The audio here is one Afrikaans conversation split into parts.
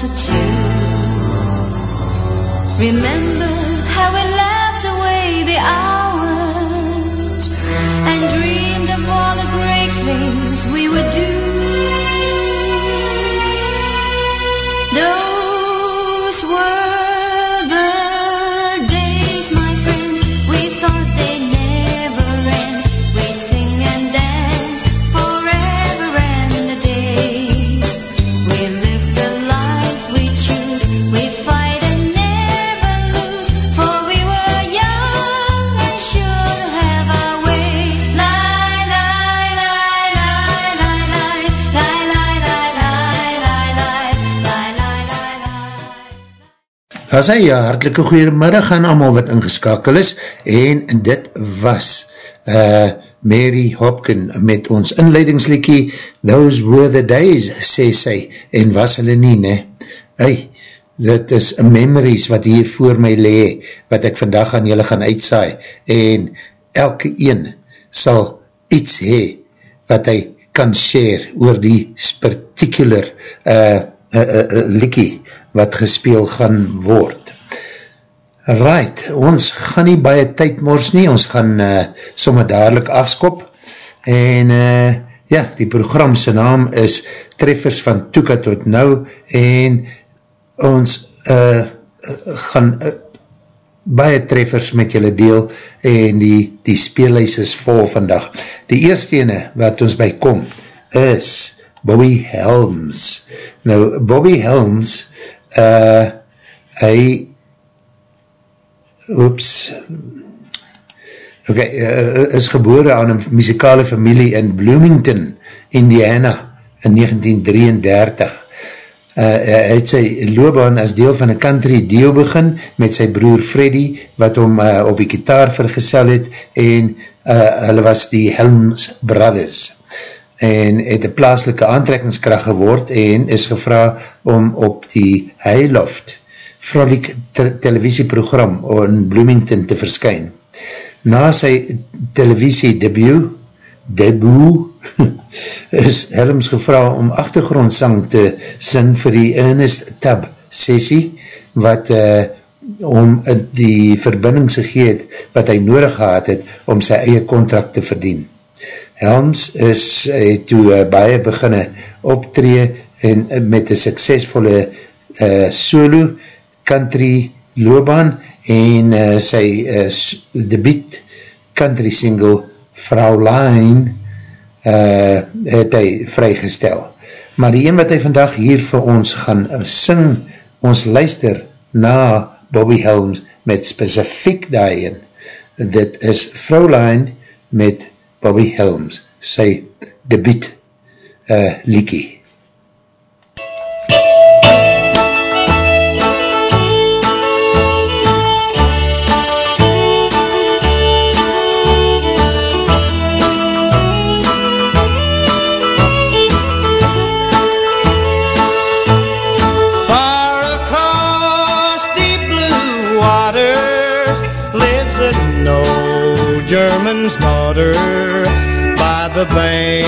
closer to. Remember. Daar sê ja, hartelike goeiemiddag aan allemaal wat ingeskakel is en dit was uh, Mary Hopkin met ons inleidingslikkie Those were the days, sê sy en was hulle nie, ne? Hey, dit is memories wat hier voor my lee, wat ek vandag aan julle gaan uitsaai en elke een sal iets hee wat hy kan share oor die particular uh, uh, uh, uh, likkie wat gespeel gaan word. Right, ons gaan nie baie tyd mors nie, ons gaan uh, sommer dadelijk afskop en uh, ja, die programse naam is Treffers van Toeka tot Nou en ons uh, gaan uh, baie treffers met julle deel en die, die speelhuis is vol vandag. Die eerste ene wat ons by kom is Bobby Helms. Nou, Bobby Helms uh, hy oops ok, uh, is gebore aan een muzikale familie in Bloomington, Indiana in 1933 Uh, hy het sy loopbaan as deel van een country deel begin met sy broer Freddy wat hom uh, op die gitaar vergesel het en uh, hulle was die Helms Brothers en het een plaaslike aantrekkingskracht geword en is gevra om op die Heiloft vrolijk televisieprogram in Bloomington te verskyn. Na sy televisie debuut debuut is Helms gevra om achtergrondsang te sing vir die Ernest Tab sessie wat uh, om die verbinding gegeet wat hy nodig gehad het om sy eie contract te verdien. Helms is uh, toe uh, baie beginne optree en uh, met een suksesvolle uh, solo country loopbaan en uh, sy uh, debiet country single Fraulein uh, het hy vrygestel. Maar die een wat hy vandag hier vir ons gaan sing, ons luister na Bobby Helms met specifiek daarin. Dit is Fraulein met Bobby Helms, sy debiet uh, liekie. Far across thing.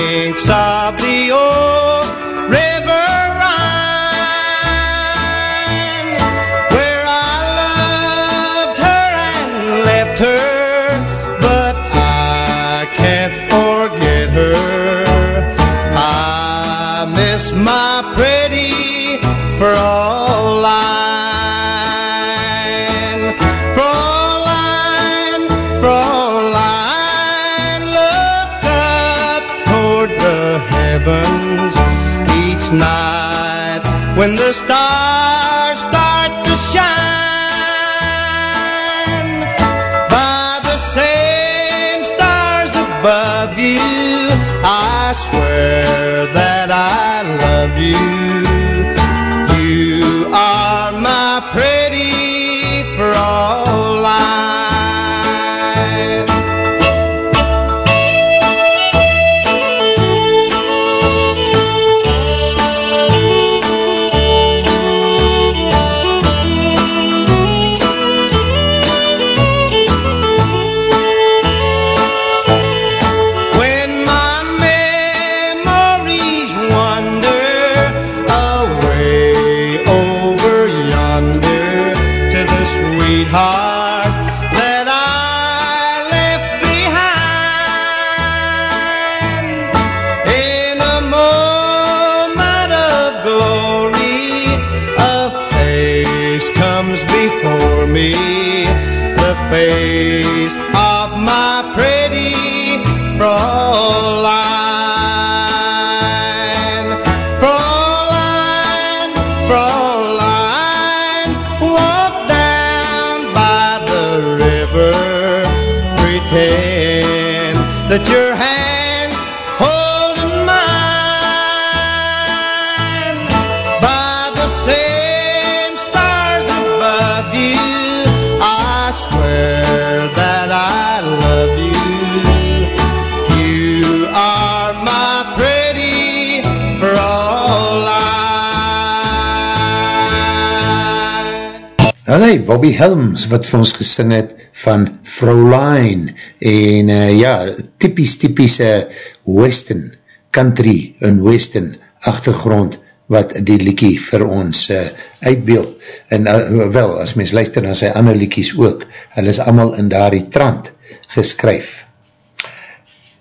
Helms wat vir ons gesing het van Fraulein en uh, ja, typies typies uh, western, country en western achtergrond wat die liekie vir ons uh, uitbeeld. En uh, wel, as mens luister na sy ander liekies ook, hulle is allemaal in daar die trant geskryf.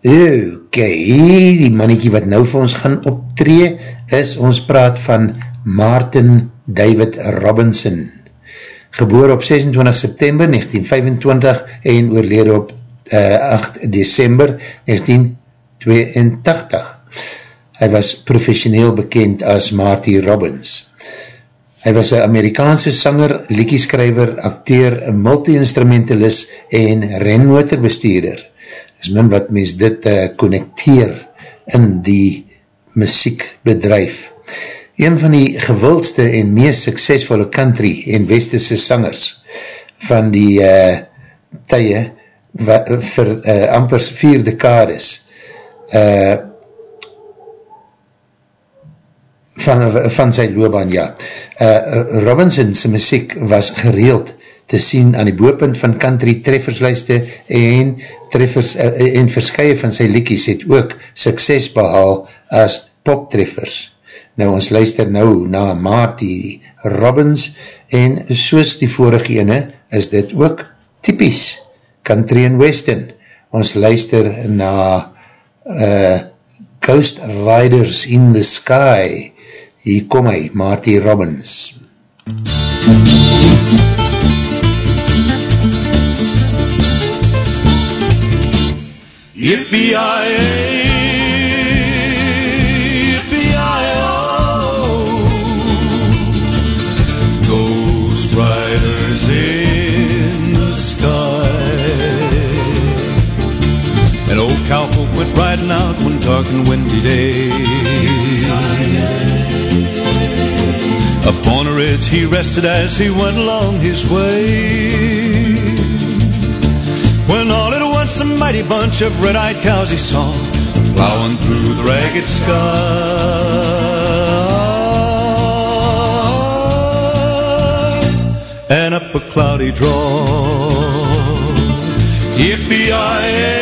Ok, die mannetjie wat nou vir ons gaan optree is, ons praat van Martin David Robinson. Geboor op 26 September 1925 en oorlede op uh, 8 December 1982. Hy was professioneel bekend as Marty Robbins. Hy was een Amerikaanse sanger, liekieskrijver, acteur, multi-instrumentalist en renmotorbestuurder. Is min wat mens dit uh, connecteer in die muziekbedrijf. Een van die gewildste en meest suksesvolle country en westerse sangers van die uh, tye wa, vir uh, amper vier dekades uh, van, van sy loopbaan, ja. Uh, Robinson's muziek was gereeld te sien aan die boepunt van country treffersluiste en treffers uh, en verskye van sy liekies het ook sukses behaal as poptreffers. Nou ons luister nou na Marty Robbins en soos die vorige ene is dit ook typies country and western. Ons luister na uh, Ghost Riders in the Sky hier kom hy, Marty Robbins. Yippee-yi-yi, went riding out one dark and windy day. Upon a ridge he rested as he went along his way. When all at once a mighty bunch of red-eyed cows he saw plowing through the ragged skies and up a cloudy draw. Yippee-yi-yi,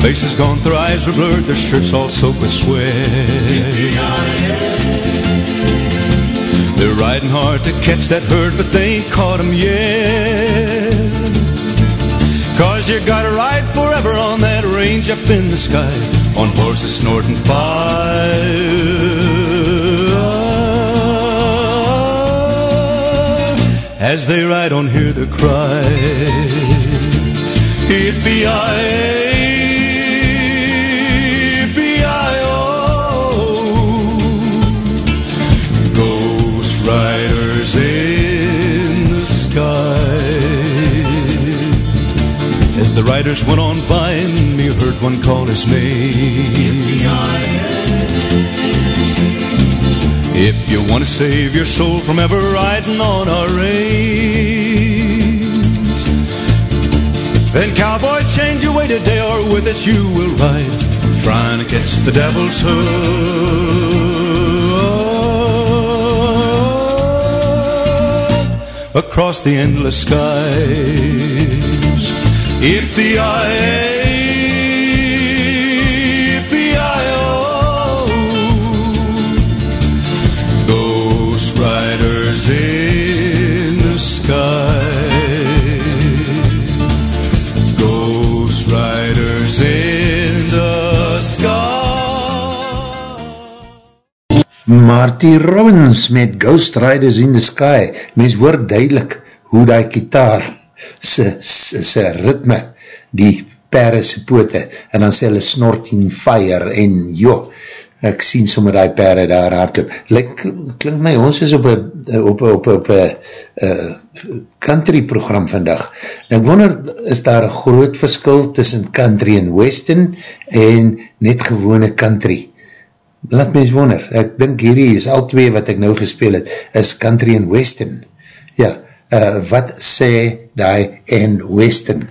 faces gone, their eyes were blurred, their shirts all soaked with sweat. They're riding hard to catch that herd, but they ain't caught 'em yet. Cause you gotta ride forever on that range up in the sky, on horses snorting fire. As they ride on, hear the cry. Yippee-yi-yi, As the riders went on by me, heard heard one call his name. If you want to save your soul from ever riding on a range, then cowboy, change your way today, or with it you will ride, trying to catch the devil's hook across the endless skies. If the Ghost riders in the sky. Ghost riders in the sky. Marty Robbins met Ghost Riders in the Sky. Mens hoor duidelik hoe die kitaar sy, sy, sy ritme, die pere sy poote, en dan sê hulle snorting fire, en joh, ek sien sommer die pere daar hardloop. Lek, klink my, ons is op een op, op, op, op uh, country program vandag. Ek wonder, is daar een groot verskil tussen country en western, en net gewone country? Laat mens wonder, ek dink hierdie is al twee wat ek nou gespeel het, is country en western. Ja, uh, wat sê die en western,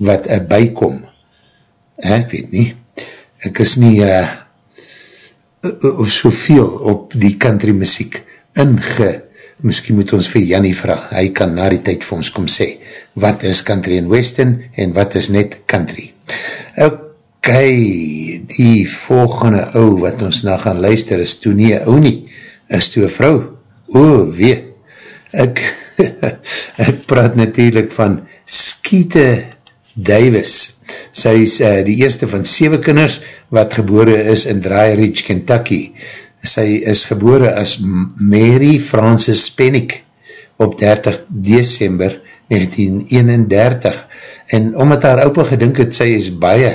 wat er bykom? Eh, ek weet nie, ek is nie uh, uh, soveel op die country muziek inge, miskien moet ons vir Jannie vraag, hy kan na die tyd vir ons kom sê, wat is country en western, en wat is net country. Ok, die volgende ou wat ons na gaan luister is toe nie ou nie, is toe een vrou. O, wee, ek, ek praat natuurlijk van Skeete Davis. Sy is uh, die eerste van 7 kinders wat gebore is in Dry Ridge, Kentucky. Sy is gebore as Mary Frances Pennick op 30 december 1931 en omdat haar opa gedink het, sy is baie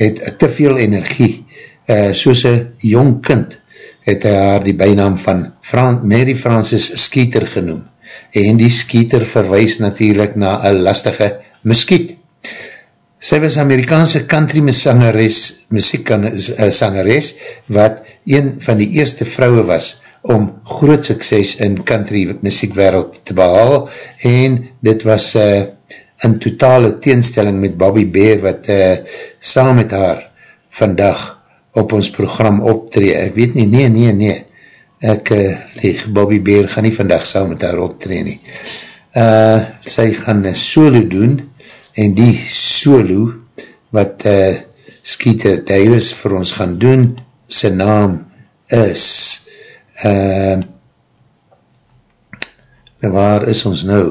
het te veel energie, uh, soos een jong kind, het hy haar die bijnaam van Fran Mary Francis Skeeter genoem, en die Skeeter verwijs natuurlijk na een lastige muskiet. Sy was Amerikaanse country sangeres, muzieksangeres, wat een van die eerste vrouwe was, om groot sukses in country muziekwereld te behaal, en dit was uh, in totale teenstelling met Bobby Bear wat uh, saam met haar vandag op ons program optree. Ek weet nie, nee, nee, nee. Ek uh, leeg, Bobby Bear gaan nie vandag saam met haar optree nie. Uh, sy gaan een solo doen en die solo wat uh, Skeeter Davis vir ons gaan doen, sy naam is uh, waar is ons nou?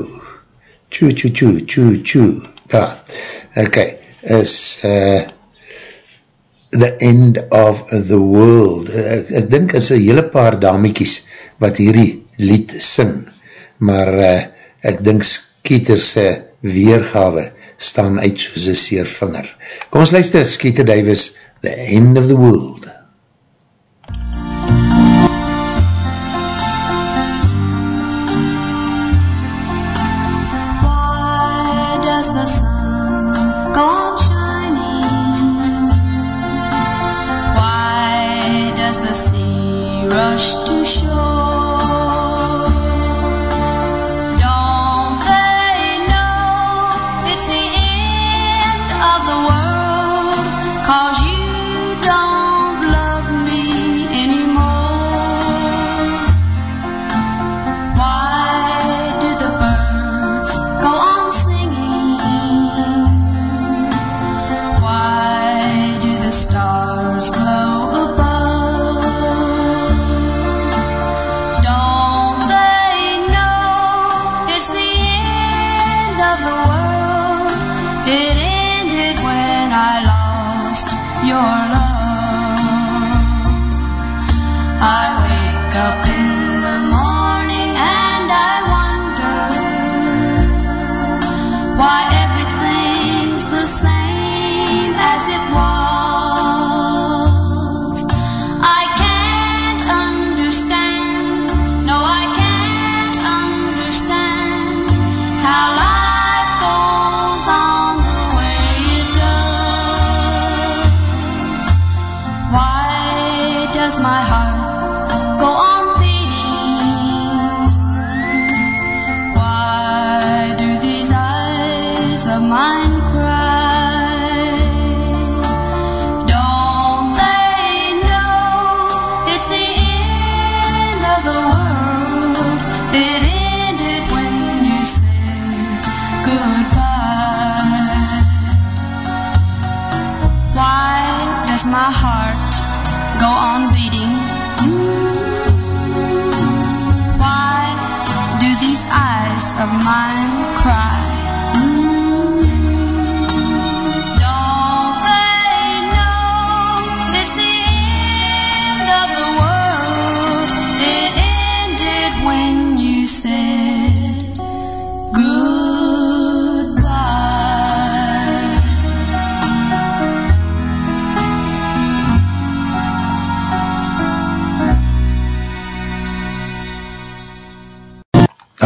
Choo, choo, choo, choo, choo. Daar. Ok. Is uh, The End of the World. Ek, ek dink is een hele paar damiekies wat hierdie lied sing. Maar uh, ek dink Skeeterse weergawe staan uit soos een seervinger. Kom ons luister, Skeeter Davis, The End of the World.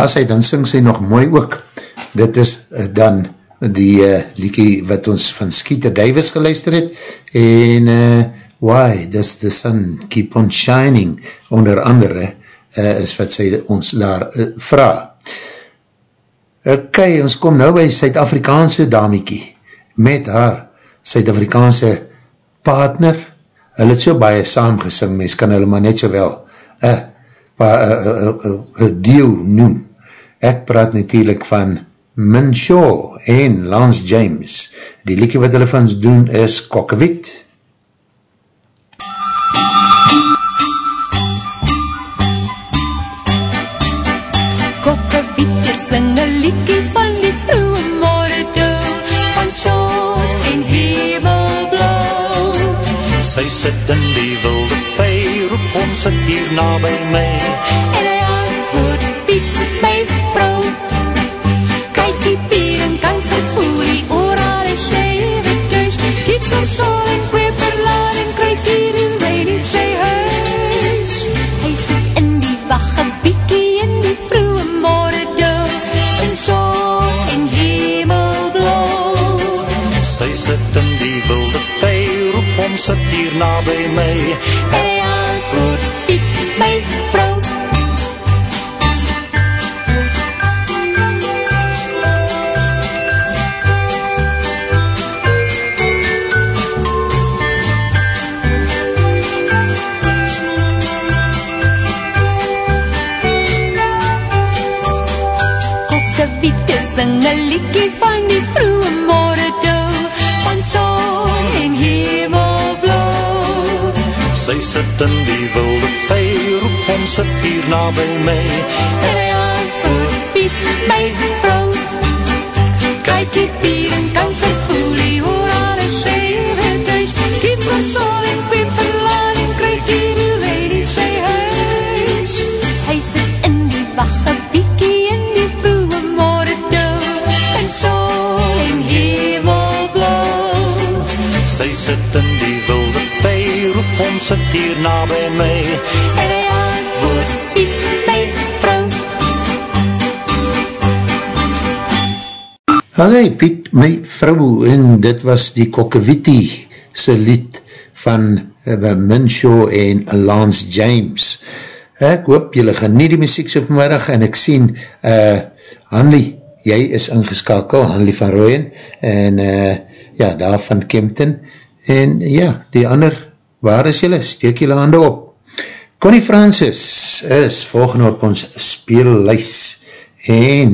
Daar sy, dan syng sy nog mooi ook. Dit is uh, dan die uh, liekie wat ons van Skeeter Davis geluister het, en uh, Why does the sun keep on shining, onder andere, uh, is wat sy ons daar uh, vraag. Ok, ons kom nou by Suid-Afrikaanse damiekie, met haar Suid-Afrikaanse partner, hulle het so baie saamgesing, mens kan hulle maar net so wel een uh, uh, uh, uh, uh, deel noem. Ek praat natuurlijk van Min Shaw en Lance James. Die liekie wat hulle van doen is Kokkewiet. Kokkewiet sing een liedje van die vroege morgen toe, van zon en hemelblauw. Sy sit in die wilde vee, roep ons het hier na by my. En hy het hier na by my. Hy antwoord, Piet, my vrou. Kokkewiete sing een liedje van Sy sit in die wilde vee, roep ons het hier na by my. En hy antwoord, Piet, my vrou. Kijk die pier en kan sy ons het hier na by my. En hy antwoord, Piet, my vrou. Hallo Piet, my vrou, en dit was die Kokkewitie se lied van uh, Min Shaw en Lance James. Ek hoop jylle geniet die muziek so vanmiddag en ek sien uh, Hanlie, jy is ingeskakel, Hanlie van Rooyen en uh, ja, daar van Kempton en ja, die ander, waar is jylle? Steek jylle hande op. Connie Francis is volgende op ons speellys en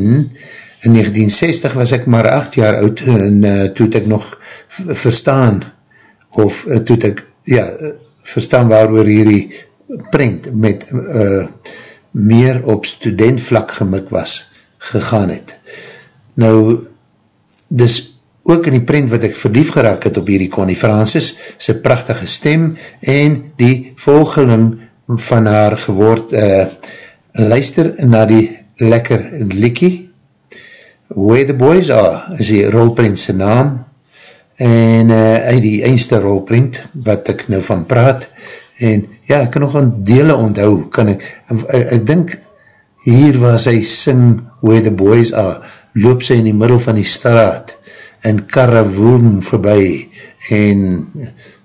in 1960 was ek maar 8 jaar oud en uh, toe het ek nog verstaan of uh, toe het ek ja, uh, verstaan waarover hierdie prent met uh, meer op studentvlak gemik was gegaan het. Nou, dis ook in die prent wat ek verlief geraak het op hierdie Connie Francis, sy prachtige stem en die volgeling van haar geword uh, luister na die lekker likkie Where the Boys Are is die rolprint sy naam en uh, uit die einste rolprint wat ek nou van praat. En ja, ek kan nog aan dele onthou kan ek, ek, ek dink hier waar sy sing Where the Boys Are loop sy in die middel van die straat en karre woem voorbij en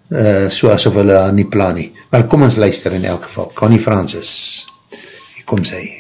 uh, so asof hulle aan die plan nie. Maar kom ons luister in elk geval. Connie Francis. Hier kom sy.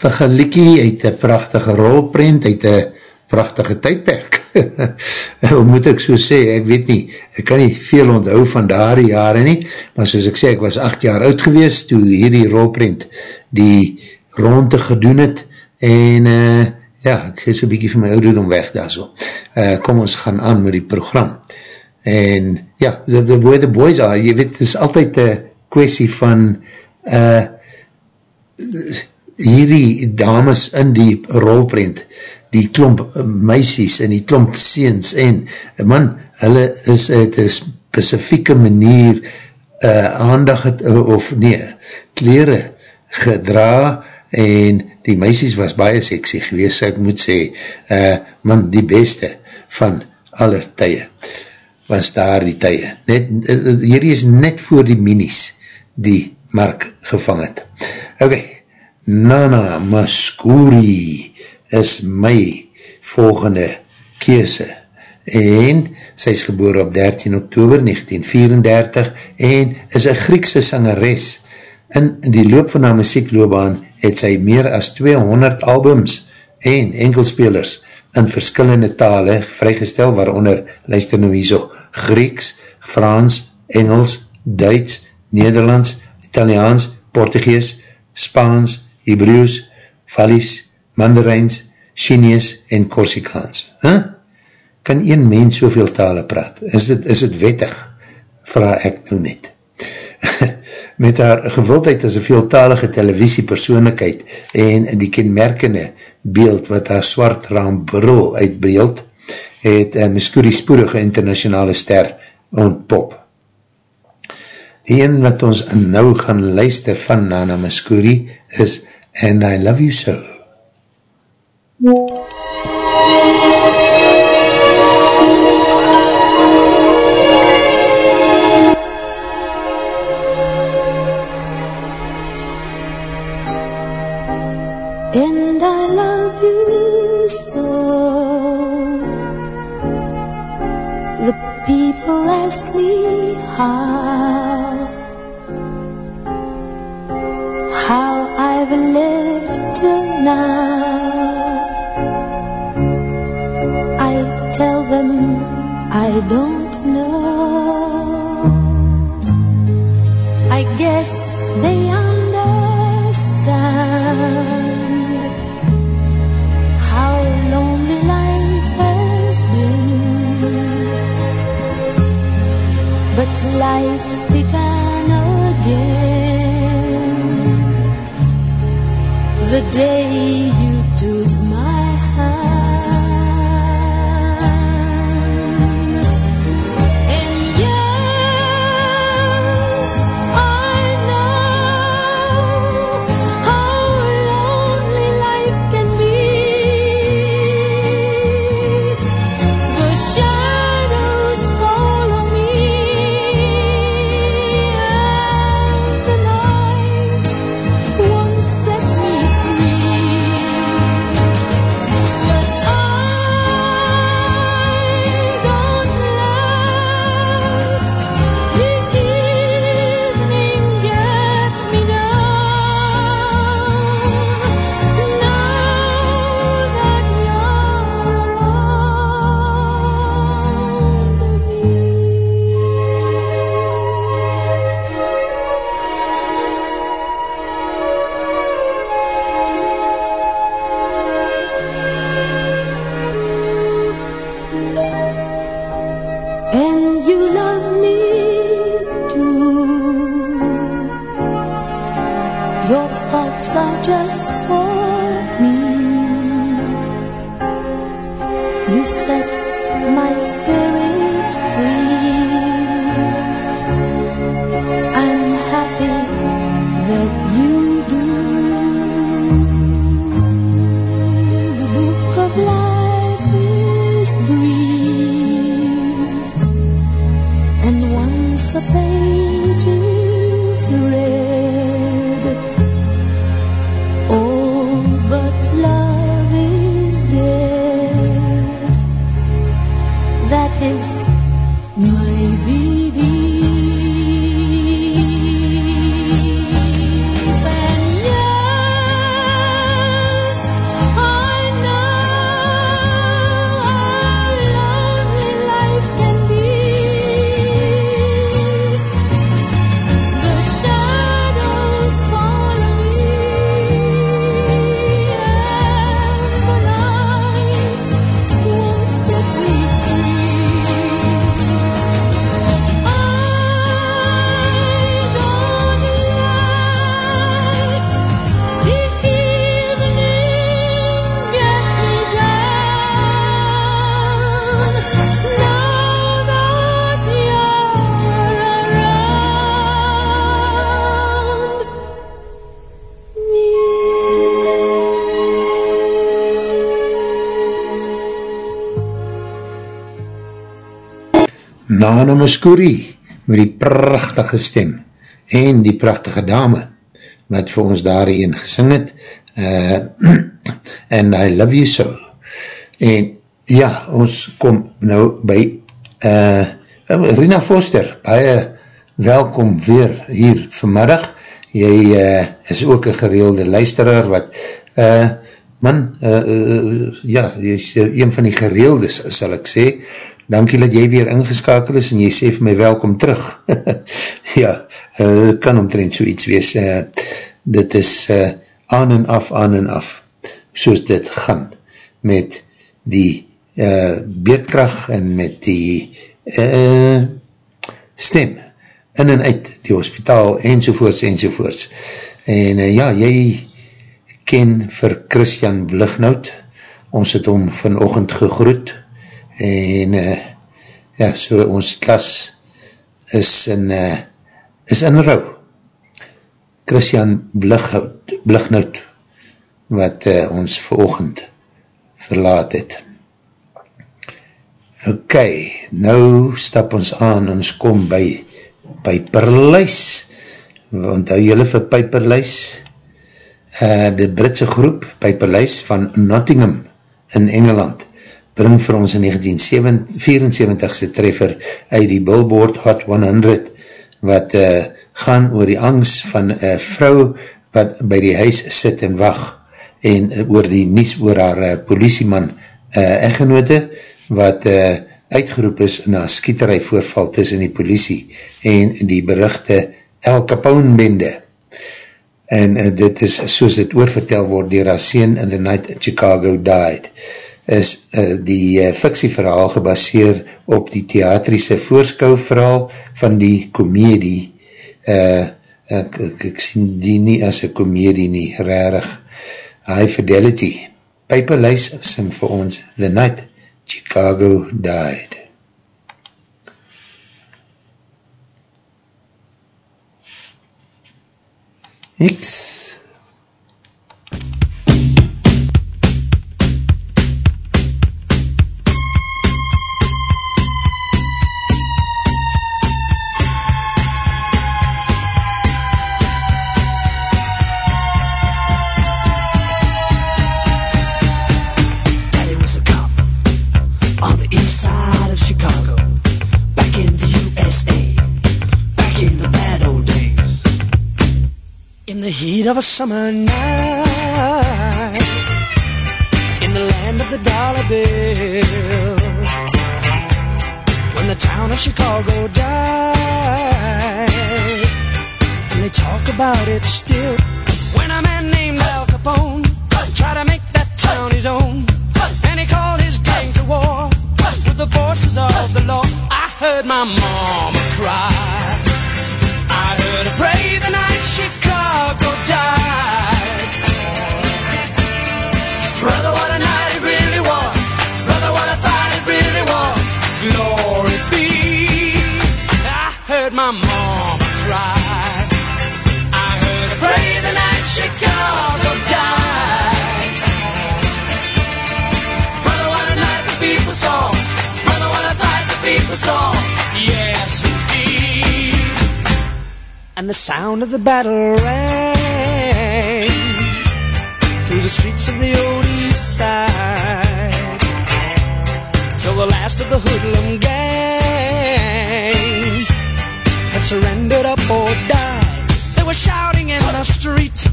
Prachtige liekie uit een prachtige rolprint uit een prachtige tydperk. Hoe moet ek so sê, ek weet nie ek kan nie veel onthou van daar jare nie, maar soos ek sê ek was 8 jaar oud gewees toe hierdie rolprint die ronde gedoen het en uh, ja, ek geef so bykie van my ouderdom weg daar so. Uh, kom ons gaan aan met die program. En ja, the, the, where the boys are, jy weet, het is altyd een kwestie van uh, hierdie dames in die rolprent, die klomp meisies en die klomp seens en, man, hulle is uit een specifieke manier uh, aandag het, of nee, kleren gedra en die meisies was baie seksie gewees, ek moet sê, uh, man, die beste van aller tye was daar die tye. Net, hierdie is net voor die minis die Mark gevang het. Ok, Nana Maskuri is my volgende keese en sy is geboor op 13 oktober 1934 en is een Griekse sangeres. In die loop van haar muziekloobaan het sy meer as 200 albums en enkelspelers in verskillende tale vrygestel, waaronder, luister nou hierso, Grieks, Frans, Engels, Duits, Nederlands, Italiaans, Portugees, Spaans, Hebrews, Vallies, Mandarijns, Chinees en Korsikaans. Huh? Kan een mens soveel tale praat? Is dit, is dit wettig? Vraag ek nou net. Met haar gewildheid as een veeltalige televisiepersoonlikheid en die kenmerkende beeld wat haar swart raambrul uitbreeld, het uh, Muscuri spoedige internationale ster ontpop. Die een wat ons nou gaan luister van Nana Muscuri is And I Love You So. And I love you so. The people ask me how, Life began again the day you Nana Muscuri met die prachtige stem en die prachtige dame wat vir ons daarin gesing het uh, and I love you so. En ja, ons kom nou by uh, Rina Foster baie welkom weer hier vanmiddag. Jy uh, is ook een gereelde luisteraar wat uh, man, uh, uh, ja, jy is een van die gereeldes sal ek sê dankie dat jy weer ingeskakel is en jy sê vir my welkom terug. ja, uh, kan omtrent so iets wees. Uh, dit is uh, aan en af, aan en af, soos dit gaan met die uh, beerdkracht en met die uh, stem in en uit die hospitaal enzovoorts enzovoorts. En uh, ja, jy ken vir Christian Blighnout, ons het hom vanochtend gegroet, en uh, ja, so ons klas is in uh, is in rouw. Christian Blighout, Blighnout wat uh, ons veroogend verlaat het. Ok, nou stap ons aan, ons kom by Piperlijs, want hou jylle vir Piperlijs, uh, die Britse groep Piperlijs van Nottingham in Engeland, bring vir ons in 1974 se treffer uit die Billboard Hot 100, wat uh, gaan oor die angst van een vrou wat by die huis sit en wacht, en uh, oor die nies oor haar uh, politieman uh, echtgenote, wat uh, uitgeroep is na skieterij voorval tussen die politie en die berichte El Capone bende. En uh, dit is soos dit oorvertel word dier haar sien in the night Chicago died is uh, die uh, fiksieverhaal gebaseer op die theatrische voorskouverhaal van die komedie uh, ek, ek, ek sien die nie as een komedie nie, rarig High Fidelity Piper Lys sing vir ons The Night Chicago Died. X. heat of a summer night, in the land of the dollar bill, when the town of Chicago died, and they talk about it still. When a man named Al Capone tried to make that town his own, and he called his gang to war with the forces of the law. I heard my mama cry. The sound of the battle rang through the streets of the old east side till the last of the hoodlum gang had surrendered up or died. They were shouting in the street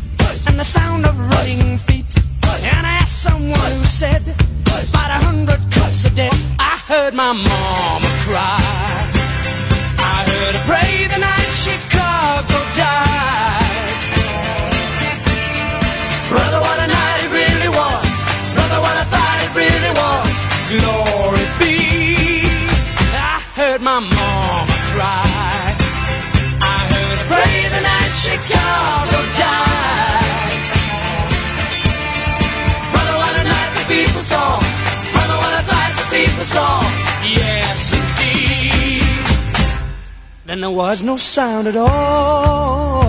and the sound of running feet. And I asked someone who said, about a hundred cups a day. I heard my mama cry. I heard her pray the night my mama cry. I heard her pray the night Chicago died. Brother, what a night the people saw. Brother, what a fight the people saw. Yes, indeed. Then there was no sound at all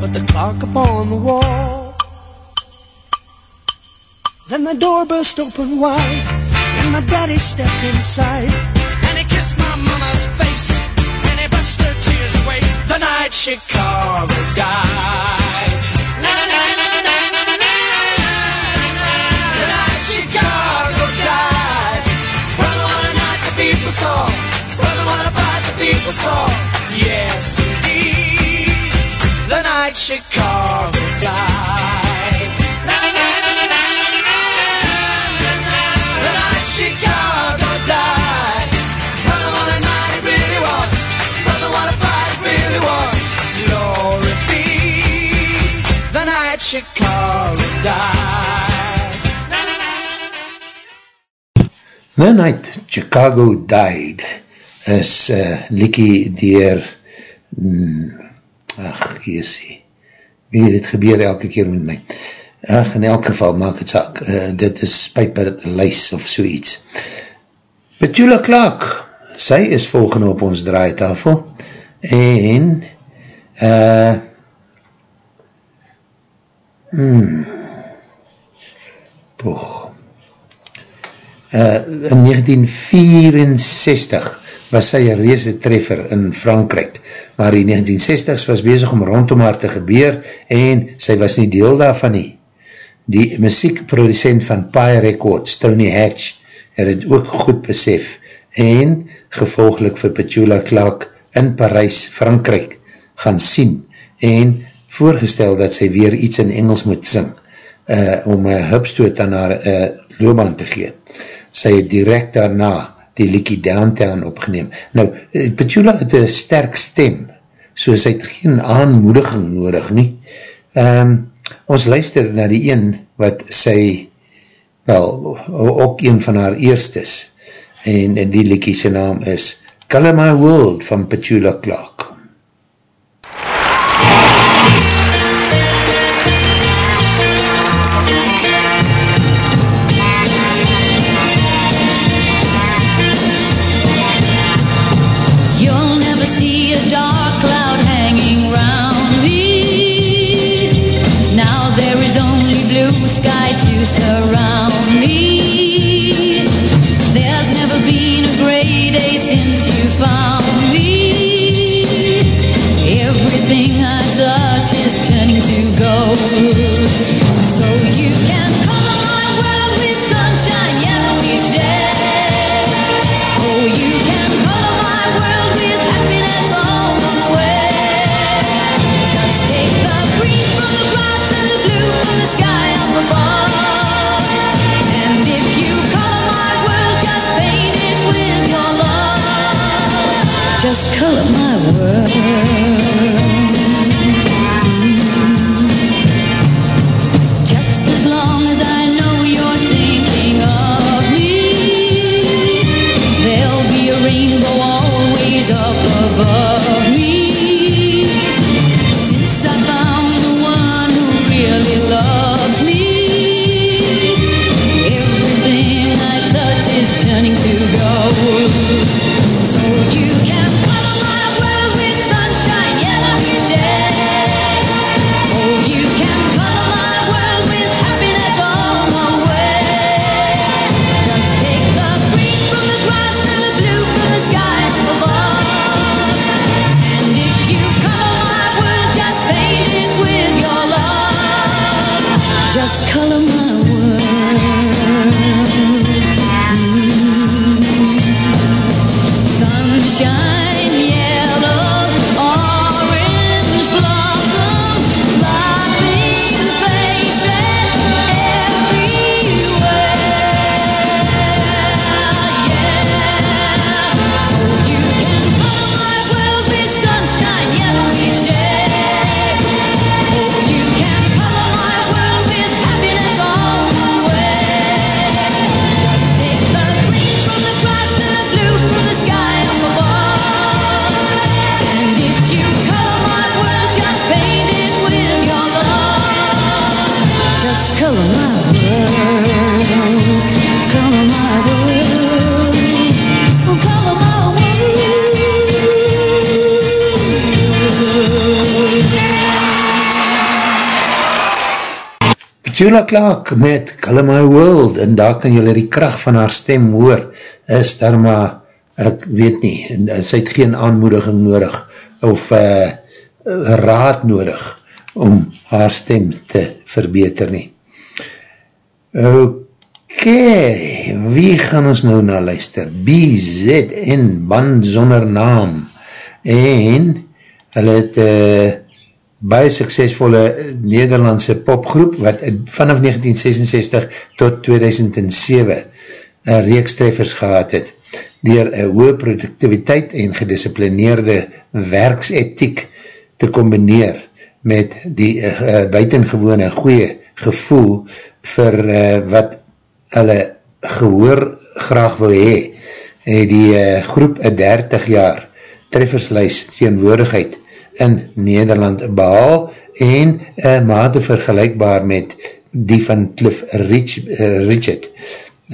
but the clock upon the wall. Then the door burst open wide, and my daddy stepped inside, the night Chicago died. The night Chicago died. Brother, the people saw. Brother, the people saw. Yes, indeed. The night Chicago died. The night Chicago The night Chicago died. Na, na, na, na, na. The Night Chicago Died is uh, liekie dier mm, ach, jesie wie dit gebeur elke keer met my ach, in elk geval maak het saak uh, dit is Piper Lys of so iets Petula Clark sy is volgende op ons draaitafel en uh, hmm, poch Uh, in 1964 was sy een reese treffer in Frankrijk, maar in 1960s was bezig om rondom haar te gebeur en sy was nie deel daarvan nie. Die muziekproducent van Pie Records, Tony Hatch, het het ook goed besef en gevolglik vir Petula Clark in Parijs, Frankrijk, gaan sien en voorgestel dat sy weer iets in Engels moet sing uh, om een hupstoot aan haar uh, loopbaan te gee sy het direct daarna die liekie Downtown opgeneem. Nou, Petula het een sterk stem, so sy het geen aanmoediging nodig nie. Um, ons luister na die een wat sy, wel, ook een van haar eerstes, en, en die liekie sy naam is Color My World van Petula Clark. Rainbow always up above Petula Clark met Color My World en daar kan julle die kracht van haar stem hoor. Is daar maar, ek weet nie en, uh, sy het geen aanmoediging nodig of uh, raad nodig om haar stem te verbeter nie. Ok wie gaan ons nou na luister? BZN band zonder naam. En hulle het uh, baie suksesvolle Nederlandse popgroep wat vanaf 1966 tot 2007 een reeks treffers gehad het dier een hoge productiviteit en gedisciplineerde werksethiek te combineer met die uh, buitengewone goeie gevoel vir uh, wat hulle gehoor graag wil hee, het die uh, groep een 30 jaar treffersluis teenwoordigheid in Nederland behaal en uh, mate vergelijkbaar met die van Cliff Rich, uh, Richard,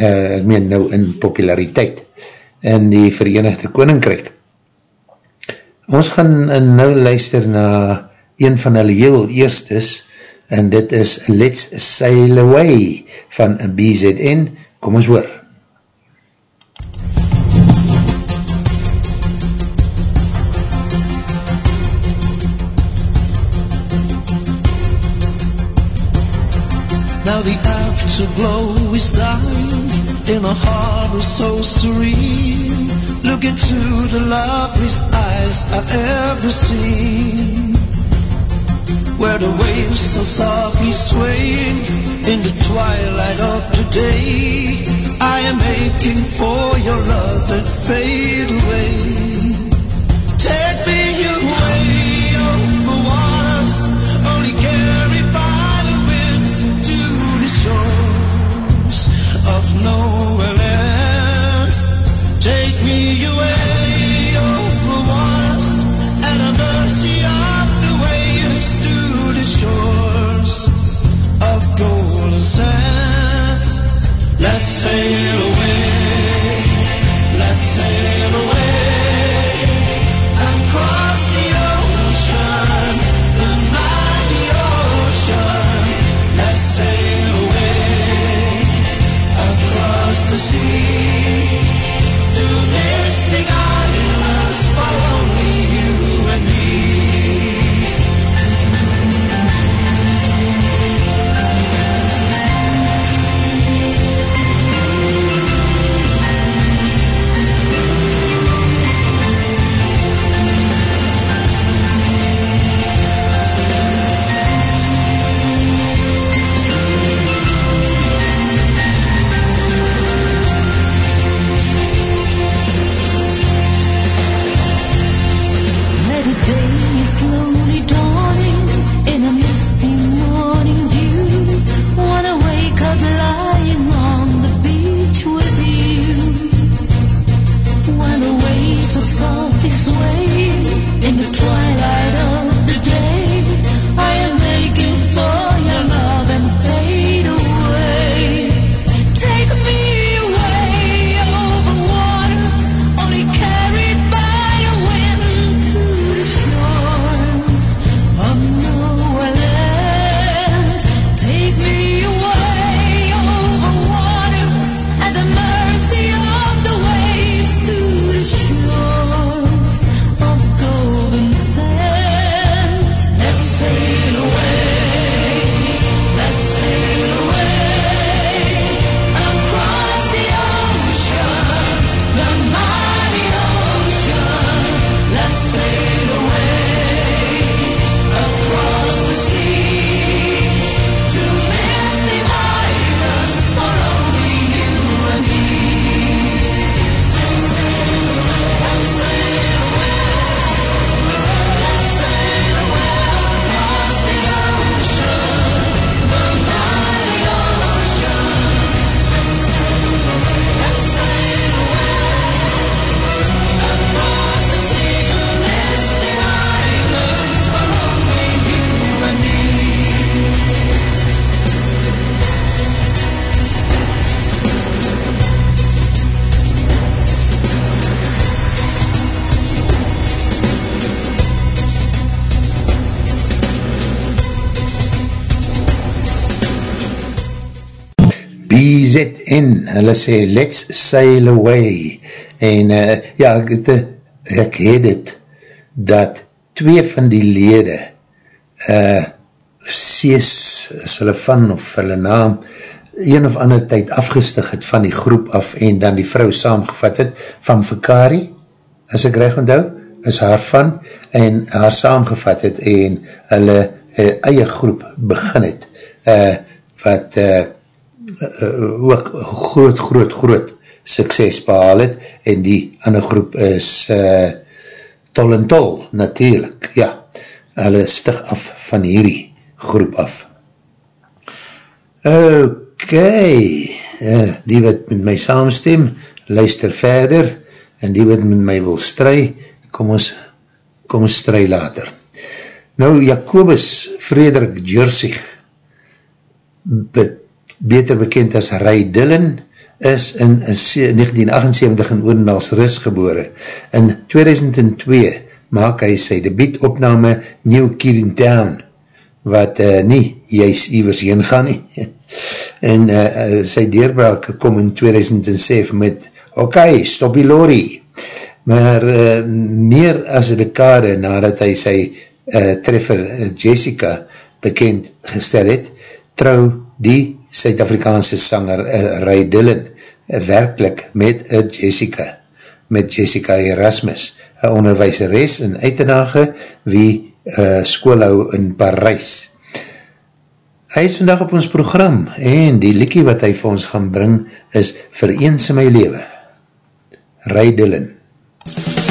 uh, ek meen nou in populariteit in die Verenigde Koninkrijk. Ons gaan nou luister na een van hulle heel eerstes en dit is Let's Sail Away van BZN. Kom ons hoor. Afterglow is dying in a harbor so serene. Look into the loveliest eyes I've ever seen. Where the waves are softly swaying in the twilight of today. I am aching for your love that fade away. Hulle sê, let's sail away. En uh, ja, ek het, ek het het, dat twee van die lede, uh, Sees, is hulle van, of hulle naam, een of ander tyd afgestig het van die groep af, en dan die vrou saamgevat het, van Vakari, as ek reg onthou, is haar van, en haar saamgevat het, en hulle uh, eie groep begin het, uh, wat uh, uh, ook groot, groot, groot sukses behaal het, en die ander groep is uh, Tol en Tol, natuurlijk, ja, hulle stig af van hierdie groep af. Ok, uh, die wat met my saamstem, luister verder, en die wat met my wil stry, kom ons, kom ons stry later. Nou, Jacobus Frederik Jersey, beter bekend as Ray Dillon, is in 1978 in Oordendals Rus gebore. In 2002 maak hy sy debietopname New Kidding Town, wat uh, nie juist ivers heen gaan nie. en uh, sy deurbraak kom in 2007 met Ok, stop die lorry. Maar uh, meer as een dekade nadat hy sy uh, treffer Jessica bekend gestel het, trouw die Suid-Afrikaanse sanger uh, Ray Dillon uh, werkelijk met uh, Jessica, met Jessica Erasmus, een onderwijseres in Uitenage wie uh, school hou in Parijs. Hy is vandag op ons program en die liekie wat hy vir ons gaan bring is Vereens in my leven. Ray Dillon. Eens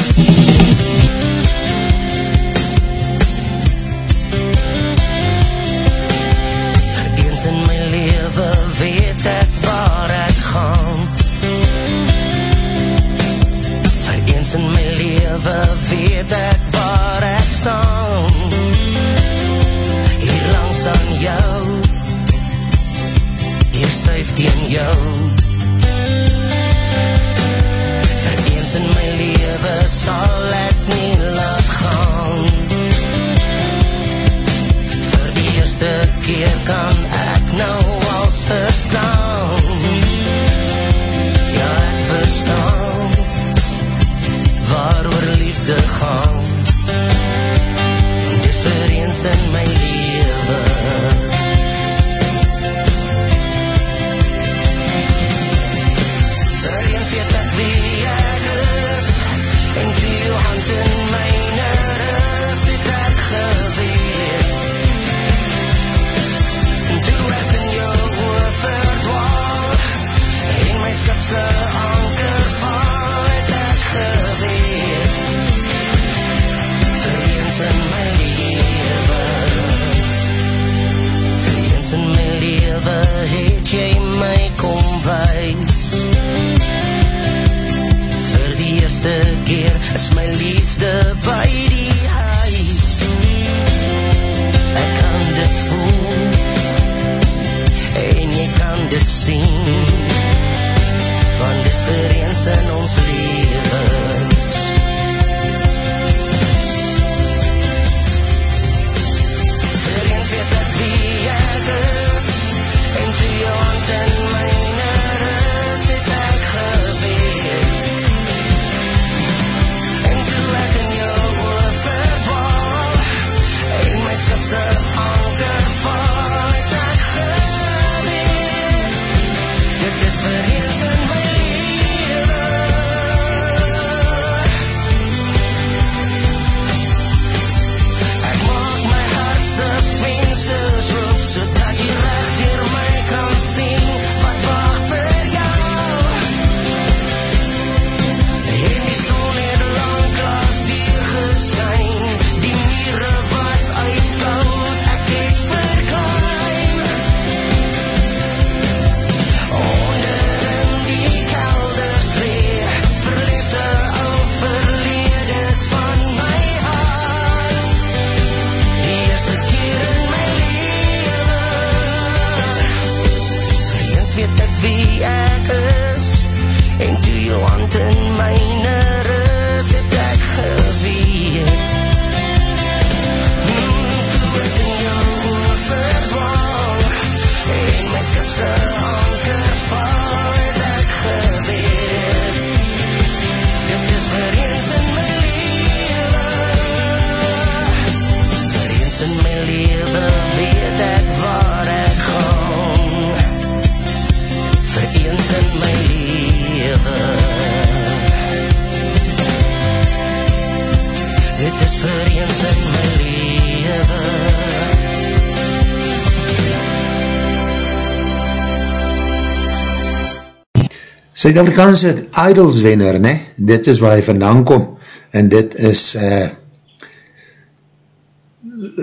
Suid-Afrikaanse Idols wenner, ne? dit is waar hy vandaan kom, en dit is, uh,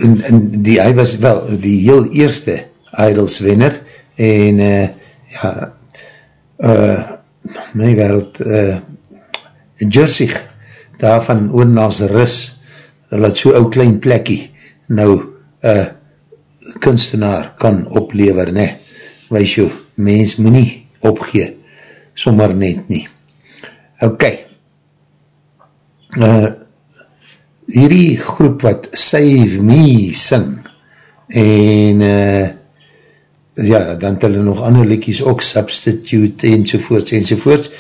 en, en die, hy was wel die heel eerste Idols wenner, en uh, ja, uh, my wereld, uh, Jersey, daarvan oornaas Rus, het so ou klein plekkie, nou, uh, kunstenaar kan oplever, ne? Wees jou, mens moet nie opgee, sommer net nie. Ok. Uh, hierdie groep wat Save Me sing, en uh, ja, dan het hulle nog ander liedjes ook, Substitute, enzovoorts, enzovoorts,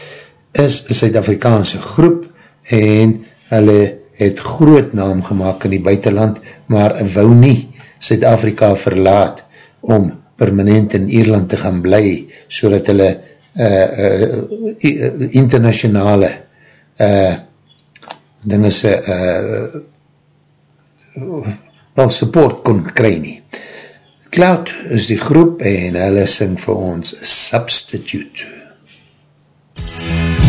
is een Suid-Afrikaanse groep, en hulle het groot naam gemaakt in die buitenland, maar wou nie Suid-Afrika verlaat om permanent in Ierland te gaan bly, so dat hulle uh, uh, internationale uh, dinge se uh, wel support kon kry nie. Cloud is die groep en hulle sing vir ons Substitute. Sam,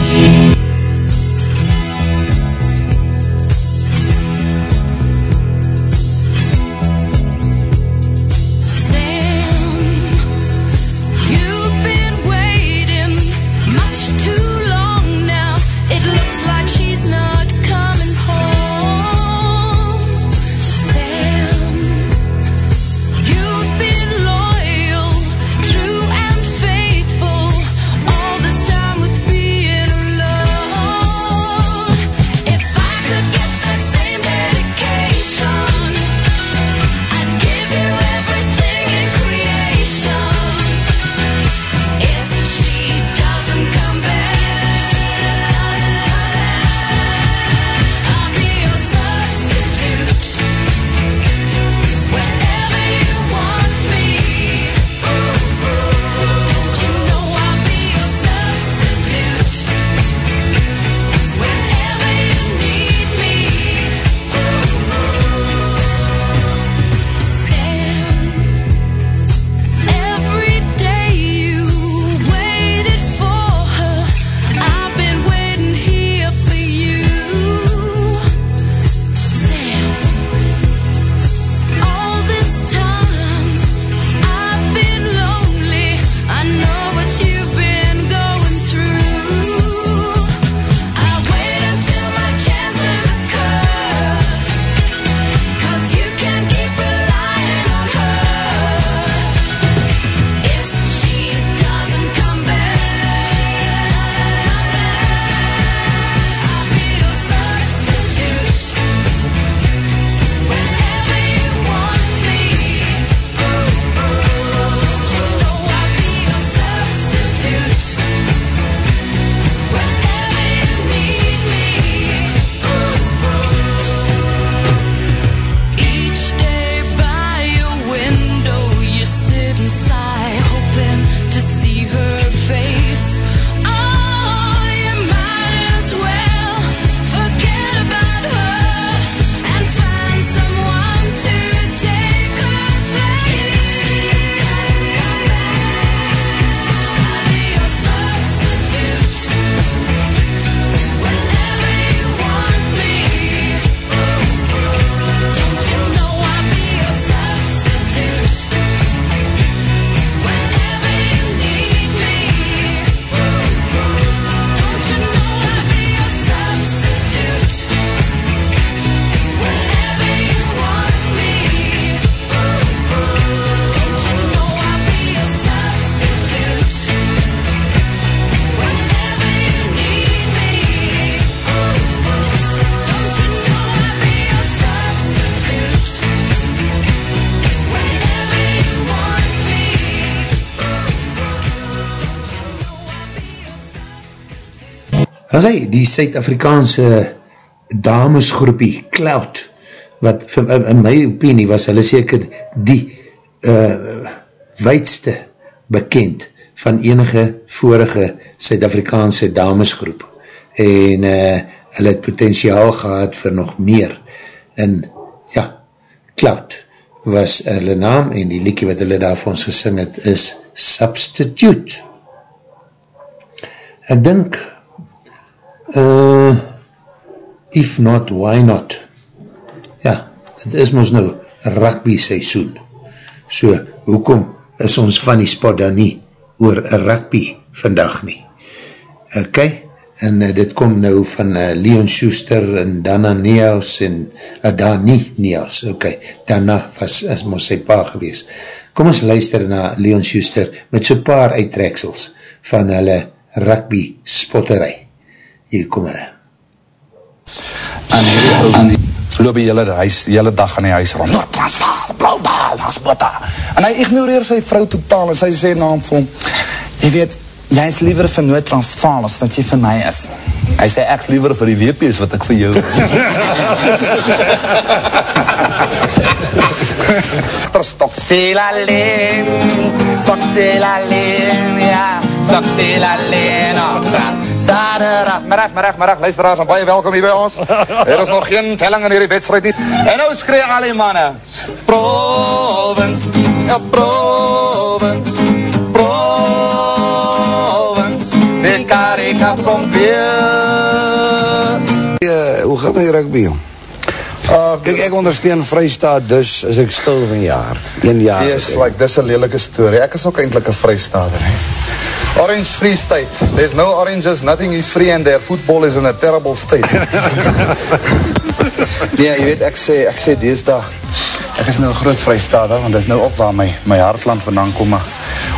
die Suid-Afrikaanse damesgroepie Cloud, wat vir- in, in my opinie was hulle seker die uh, wijdste bekend van enige vorige Suid-Afrikaanse damesgroep en uh, hulle het potentiaal gehad vir nog meer en ja, Cloud was hulle naam en die liedje wat hulle daar vir ons gesing het is Substitute. Ek dink uh, if not, why not? Ja, het is ons nou rugby seisoen. So, hoekom is ons van die spot dan nie oor rugby vandag nie? Ok, en uh, dit kom nou van uh, Leon Schuster en Dana Neos en uh, Dani Neos, ok, Dana was, is ons sy pa gewees. Kom ons luister na Leon Schuster met so paar uittreksels van hulle rugby spotterij. Hier kom. En loop die hele, huis, die hele dag in die huis rond. Noord-Transvaal, botta. En hy ignoreer sy vrou totaal en sy sê na hom vir hom, jy weet, jy is liever vir Noord-Transvaal as wat jy vir my is. Hy sê, ek is liever vir die WP's wat ek vir jou is. Stoksel alleen, stoksel alleen, ja, stoksel alleen, op Saterdag, middag, middag, luisteraars, en baie welkom hier by ons. Er is nog geen telling in hierdie wedstrijd nie. En nou skree al die manne, Provence, ja, Provence, Provence, die karika kom weer. Uh, hoe gaat my rugby, jong? Uh, Kijk, ek ondersteun Vrystaat, dus is ek stil van jaar. Een jaar. Yes, like, dis een lelike story. Ek is ook eindelijk een vrystader, he. Orange Free State. There's no oranges, nothing is free and their football is in a terrible state. nee, jy weet, ek sê, ek sê deesda, ek is nou een groot vrystader, want dis nou op waar my, my hartland vandaan kom, maar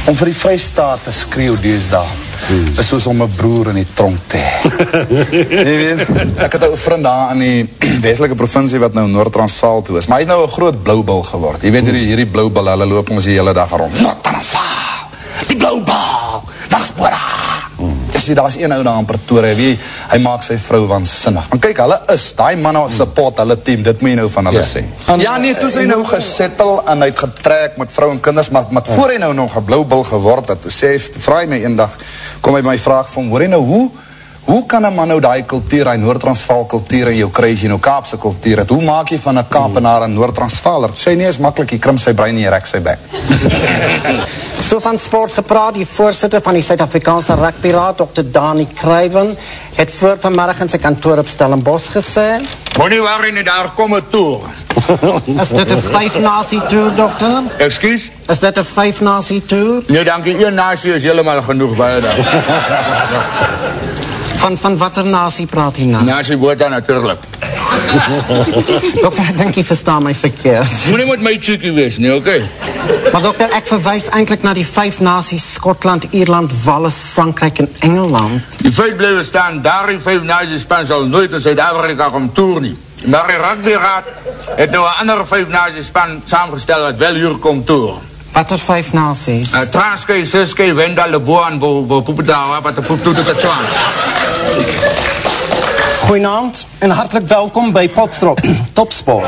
om vir die vrystaat te skreeuw deesda, hmm. is soos om my broer in die tronk te hee. weet, ek het een vriend daar in die westelike provincie wat nou Noord-Transvaal toe is, maar hy is nou een groot blauwbal geword. Jy weet, hierdie, hierdie blauwbal, hulle loop ons die hele dag rond. Noord-Transvaal, die blauwbal, dagsbora. Jy daar is een ou daar in Pretoria, wie, hy maak sy vrou waansinnig. Want kyk, hulle is, die manne support hulle team, dit moet jy nou van hulle Ja. sê. Ja, nee, toe is hy nou gesettel en hy het getrek met vrou en kinders, maar, maar voor hy nou nog een blauwbil geword het, toe sê vraag my een dag, kom hy my vraag van, hoor hy nou, hoe, hoe kan een man nou die kultuur, die Noord-Transvaal kultuur in jou kry, as jy nou Kaapse kultuur het, hoe maak jy van een Kaapenaar in Noord-Transvaal? Sê nie, is makkelijk, jy krim sy brein en jy rek sy bek. So van sport gepraat, die voorzitter van die Suid-Afrikaanse rugbyraad, Dr. Dani Kruiven, het voor vanmiddag in sy kantoor op Stellenbosch gesê, Moet nie worry nie, daar kom een toer. is dit een vijf-nasie tour, dokter? Excuse? Is dit een vijf-nasie tour? Nee, dankie, een nasie is helemaal genoeg baie dan. Van, van wat er nasie praat hy nou? Nasie dan natuurlijk. Dokter, ek dink jy verstaan my verkeerd. Moet nie met my cheekie wees nie, oké? Okay? Maar dokter, ek verwijs eindelijk naar die vijf nasies, Skotland, Ierland, Wallis, Frankrijk en Engeland. Die feit blijven staan, daar die vijf nasie span sal nooit in Zuid-Afrika kom toer nie. Maar die rugbyraad het nou een andere vijf nasie span samengesteld wat wel hier komt toer. Wat er vijf nasies? Uh, Transkei, Siskei, Wendal, Leboan, Bo, Bo, Poepetawa, wat de poep doet het zwaan. Goedenavond en hartelijk welkom by Potstrop, Topsport.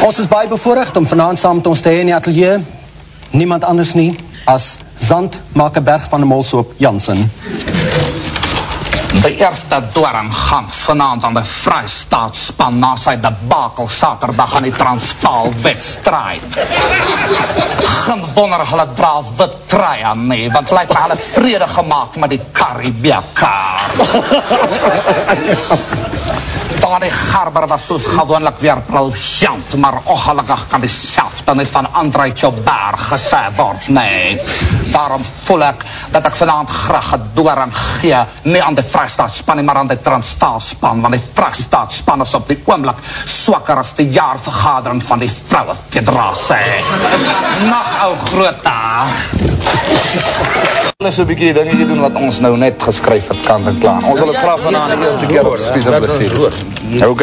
Ons is baie bevoorrecht om vanavond saam met ons te heen in die atelier. Niemand anders nie as Zand Makeberg van de Molsoop Jansen. Die eerste dooring gaan vanavond aan die Vrijstaatspan na sy debakel saterdag aan die Transvaal wedstrijd. Geen wonder hulle dra wit truie nie, want lyk my hulle vrede gemaakt met die Caribbeekaar. Tony Garber was soos gewoonlik weer briljant, maar ongelukkig kan die selfde nie van André Joubert gesê word, nee. Daarom voel ek dat ek vanavond graag een dooring gee, nie aan die Vrijstaatspan nie, maar aan die Transvaalspan, want die Vrijstaatspan is op die oomlik swakker as die jaarvergadering van die Vrouwe Federatie. Nog ou groota. Hulle so 'n bietjie dingetjie doen wat ons nou net geskryf het kant en klaar. Ons wil graag vanaand die eerste keer op Spiese plesier. OK.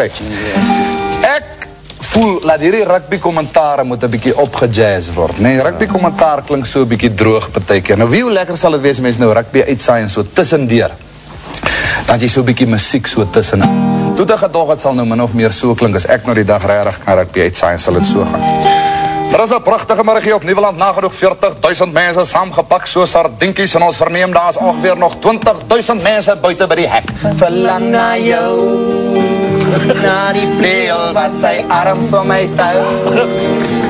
Ek voel dat hierdie rugby kommentare moet 'n bietjie opgejazz word. Nee, rugby kommentaar klink so 'n bietjie droog partykeer. Nou wie hoe lekker sal dit wees mense nou rugby uitsaai en so tussendeur. Dat jy so 'n bietjie musiek so tussen. Toe dit gedog het sal nou min of meer so klink as ek nou die dag regtig kan rugby uitsaai en sal dit so gaan. Er is een prachtige middag hier op Nieuweland, nagenoeg 40.000 mense saamgepak so sardienkies en ons verneem daar is ongeveer nog 20.000 mense buiten by die hek. Verlang na jou, Na die vleel wat sy arms om my vou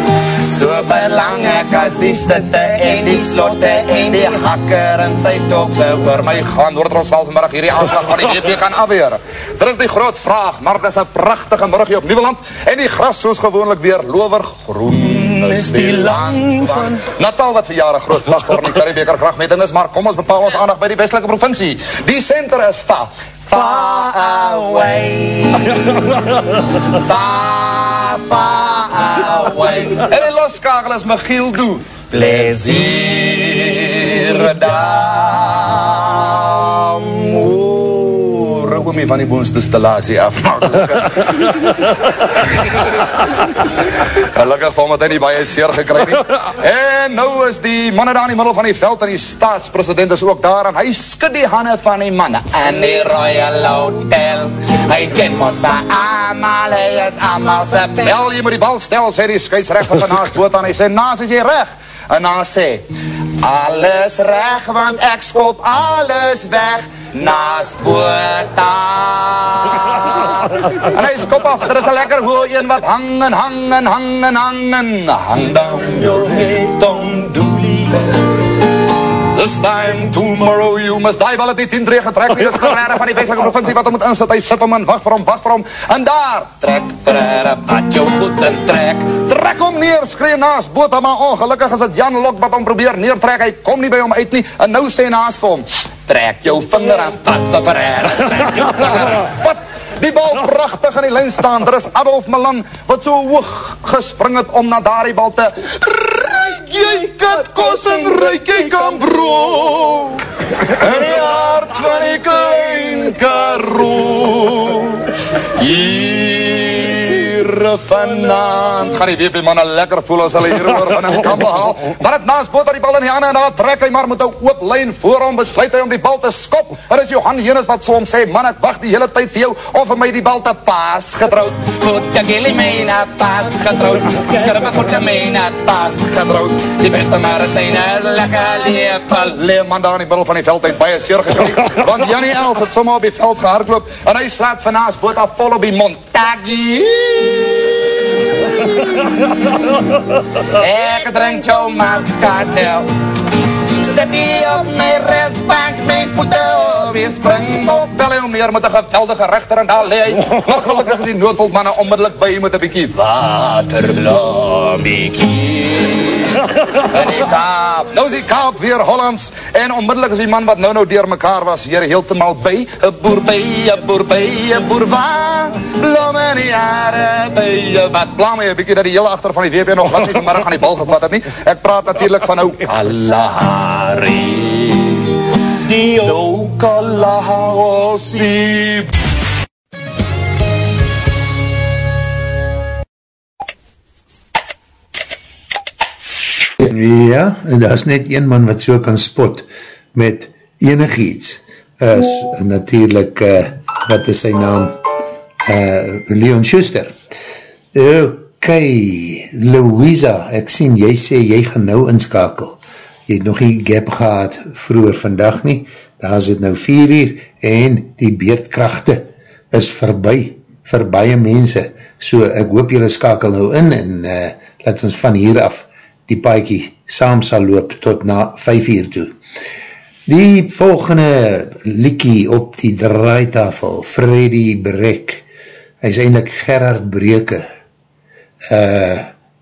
So verlang ek as die stitte en die slotte en die hakker in sy tokse Oor my gaan, hoort ons wel vanmiddag hierdie aanslag van die WP kan afweer. Dit is die groot vraag, maar dit is een prachtige hier op Nieuweland en die gras soos gewoonlik weer lover groen is die land van... Natal wat verjaardag groot vlag voor in die Karibeker krachtmeting is, maar kom ons bepaal ons aandag by die westelike provincie. Die center is va, Far away Far, far En die loskakel is Michiel Doe. Plezier Oor, oomie van die boonstoestellasie afmaak. Gelukkig van wat hy nie baie seer gekry nie. En nou is die manne daar in die middel van die veld en die staatspresident is ook daar en hy skud die hande van die manne. En die Royal Hotel Hy ken mos sy amal Hy is amal sy pel Wel, jy moet die bal stel, sê die scheidsrechter van naast boot aan. Hy sê, naast is jy reg. En naast sê, Alles reg, want ek skop alles weg Naas Bota En hy skop af, dit is een lekker hoë een wat hang en hang en hang en hang en hang down your head, don't dooley. This time tomorrow you must die, wel het die 10 3 getrek dit is Ferreira van die westelike provincie? Wat hom moet insit, hy sit hom en wacht vir hom, wacht vir hom, en daar, trek Ferreira, pat jou voet en trek, trek hom neer, skree naast, boot maar ongelukkig is het Jan Lok wat hom probeer neertrek, hy kom nie by hom uit nie, en nou sê naast vir hom, trek jou vinger en pat vir en pat, die bal prachtig in die lijn staan, er is Adolf Milan, wat so hoog gespring het om na daar die bal te, ruik jy kat kos en ruik jy kan bro, in die hart van die klein karo, hier vanavond, gaan die WP manne lekker voel as hulle hier oorwinning kan behaal, dan het naast boot die bal in die handen en dan trek hy maar met een oop lijn voor hom, besluit hy om die bal te skop, en is Johan Jenis wat so hom sê, man ek wacht die hele tyd vir jou, om vir my die bal te paas getrouwd, Goed kakili my na pas getrouwd Skribbe goed my na pas getrouwd, Die beste medicijne is lekker lepel. Lee man daar in die middel van die veld het baie seer gekry, want Jannie Elf het sommer op die veld gehardloop, en hy slaat van naast boot af vol op die Montagie. Ek drink jou mascatel Sit die op my restbank My voete op die springbok Bel hy om neer met een geweldige rechter en daar hy. Maar gelukkig is die noodhulpmanne onmiddellik by met een bykie waterblomiekie. En die kaap, nou is die kaap weer Hollands en onmiddellik is die man wat nou nou door mekaar was hier heeltemaal by. Een boer by, een boer by, een boer waar, blom in die jare by, wat blam my bykie dat die hele achter van die WP nog glad nie vanmiddag aan die bal gevat het nie. Ek praat natuurlijk van nou Kalahari. Die ou Kalahari. Ja, en daar is net een man wat so kan spot met enig iets, is natuurlijk, uh, wat is sy naam, uh, Leon Schuster. Ok, Louisa, ek sien, jy sê, jy gaan nou inskakel. Jy het nog nie gap gehad vroeger vandag nie, daar is het nou vier uur, en die beerdkrachte is verby, vir baie mense, so ek hoop jylle skakel nou in, en uh, laat ons van hier af die paaikie saam sal loop tot na 5 uur toe. Die volgende liekie op die draaitafel, Freddy Brek, hy is eindelijk Gerard Breke, uh,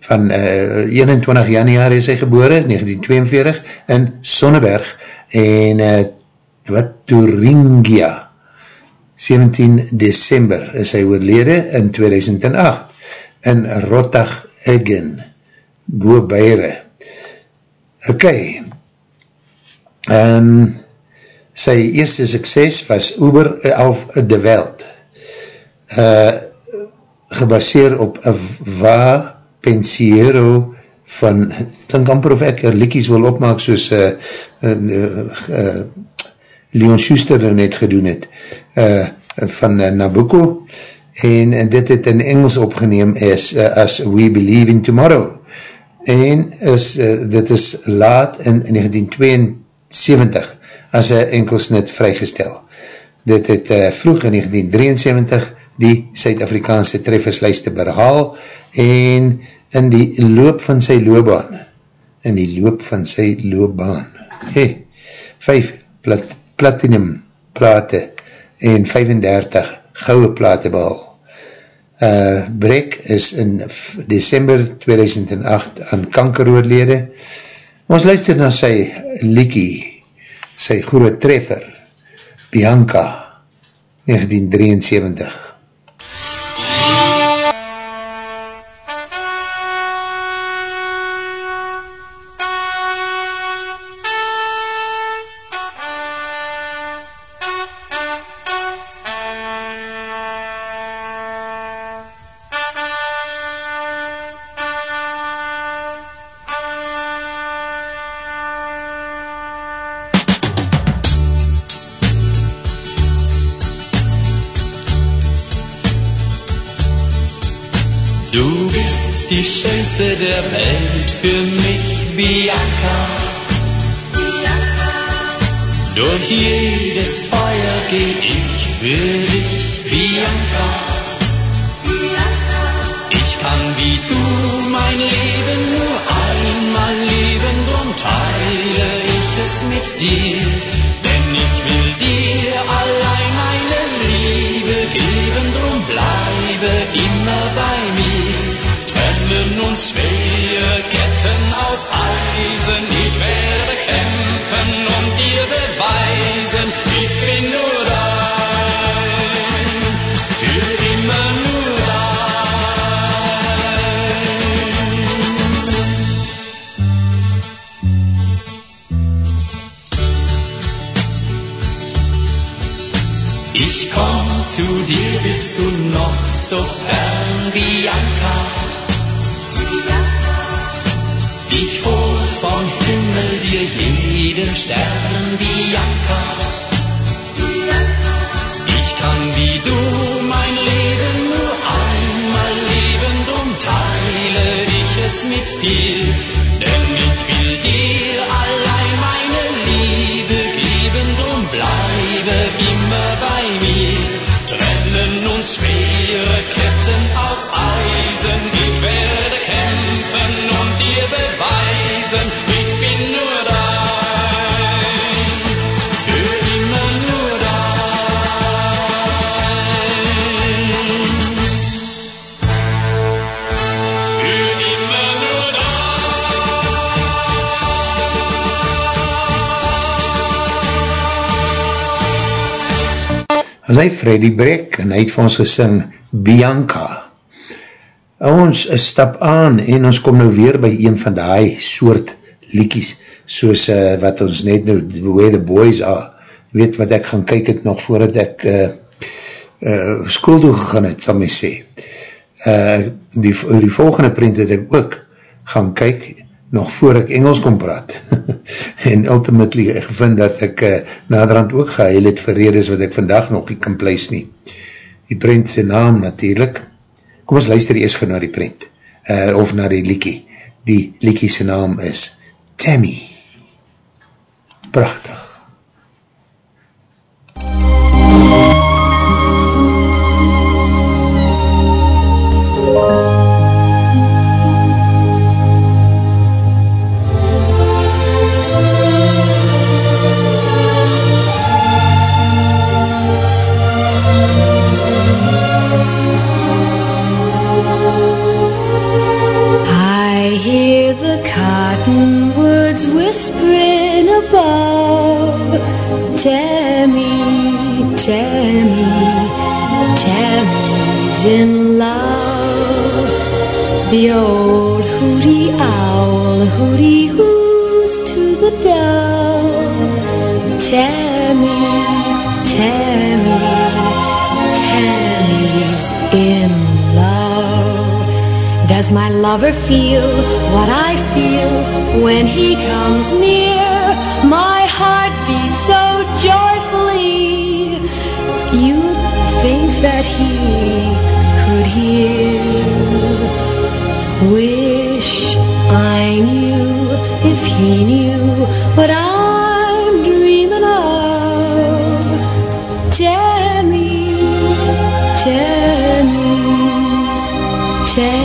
van uh, 21 januari is hy gebore, 1942, in Sonneberg, en uh, wat Turingia, 17 december is hy oorlede in 2008, in Rottag Eggen, Boe Beire. Ok, um, sy eerste sukses was Uber of de Welt, uh, gebaseer op Va Pensiero van, dan kan proef ek liekies wil opmaak soos uh, uh, uh, Leon Schuster net gedoen het, uh, van uh, Nabucco, en, en dit het in Engels opgeneem as, uh, as We Believe in Tomorrow, en is, uh, dit is laat in 1972 as een enkelsnit vrygestel. Dit het uh, vroeg in 1973 die Suid-Afrikaanse trefferslijste behaal en in die loop van sy loopbaan, in die loop van sy loopbaan, hey, 5 plat, platinum plate en 35 gouwe plate behaal. Uh, Brek is in december 2008 aan kanker oorlede. Ons luister na sy liekie, sy groot treffer, Bianca, 1973. für mich, Bianca. Durch jedes Feuer geh ich für dich, Bianca. Ich kann wie du mein Leben nur einmal leben, drum teile ich es mit dir. Denn ich will dir allein meine Liebe geben, drum bleibe immer bei mir. Trennen uns Ketten aus Eisen, ich werde kämpfen und dir beweisen, ich bin nur dein, für immer nur dein. Ich komm zu dir, bist du noch so fern, jeden Stern, Bianca. Ich kann wie du mein Leben nur einmal leben, drum teile ich es mit dir. As hy Freddy Brek en hy het vir ons gesing Bianca. Ons stap aan en ons kom nou weer by een van die soort liekies soos uh, wat ons net nou, Where the Boys Are, weet wat ek gaan kyk het nog voordat ek uh, uh, school toe gegaan het, sal my sê. Uh, die, die volgende print het ek ook gaan kyk nog voor ek Engels kon praat. en ultimately gevind dat ek uh, naderhand ook geheil het vir redes wat ek vandag nog nie kan pleis nie. Die print sy naam natuurlijk. Kom ons luister eers gaan na die print. Uh, of na die liekie. Die liekie sy naam is Tammy. Prachtig. I cottonwoods whispering above. Tammy, Tammy, Tammy's in love. The old hooty owl hooty hoos to the dove. Tammy, Tammy, Tammy's in love. Does my lover feel what I feel when he comes near? My heart beats so joyfully. You'd think that he could hear. Wish I knew if he knew what I'm dreaming of. Tammy, Tammy. Tammy's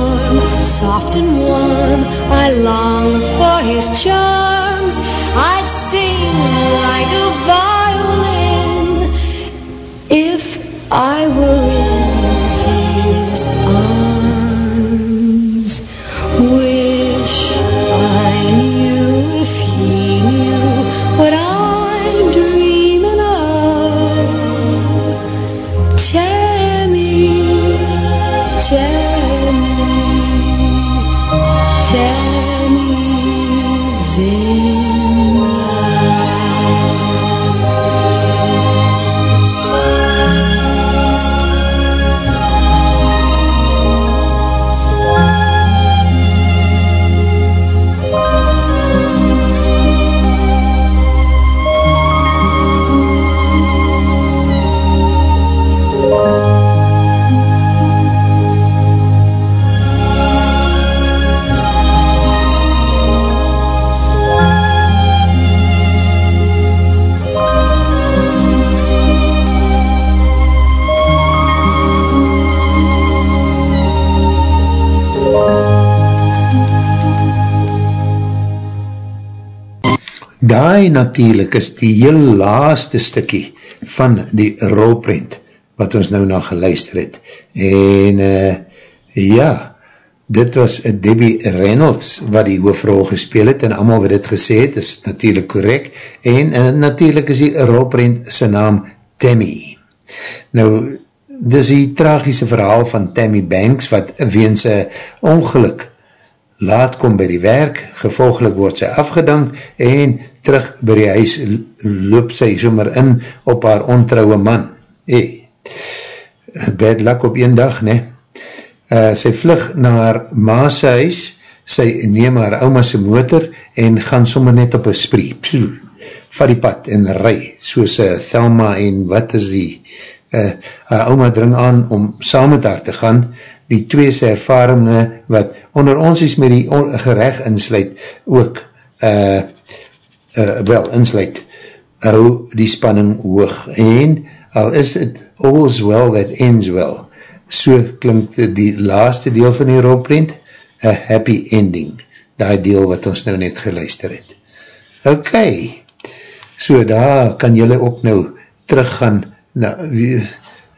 soft and warm, I long for his charms. Natuurlijk is die heel laaste stikkie van die rolprint wat ons nou na geluister het. En uh, ja, dit was Debbie Reynolds wat die hoofrol gespeel het en allemaal wat dit gesê het is natuurlijk correct en uh, natuurlijk is die rolprint sy naam Tammy. Nou, dis die tragiese verhaal van Tammy Banks wat weens een ongeluk laat kom by die werk, gevolgelik word sy afgedank en terug by die huis loop sy sommer in op haar ontrouwe man. Hey, bad luck op een dag, ne? Uh, sy vlug na haar maase huis, sy neem haar oma sy motor en gaan sommer net op een spree, psoe, vat die pad en ry, soos uh, Thelma en wat is die, uh, haar oma dring aan om saam met haar te gaan, die twee sy ervaringe wat onder ons is met die gerecht insluit ook uh, uh, wel insluit hou die spanning hoog. En al is het all's well that ends well so klink die laaste deel van die rolprint a happy ending die deel wat ons nou net geluister het. Ok so daar kan jylle ook nou teruggaan nou,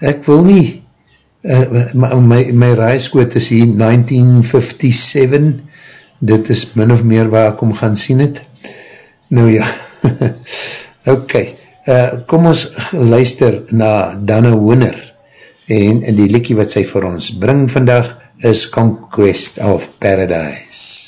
ek wil nie uh, my, my raaiskoot is hier 1957 dit is min of meer waar ek om gaan sien het nou ja. Ok uh, kom ons luister na Dana Wooner en, die liekie wat sy vir ons bring vandag is Conquest of Paradise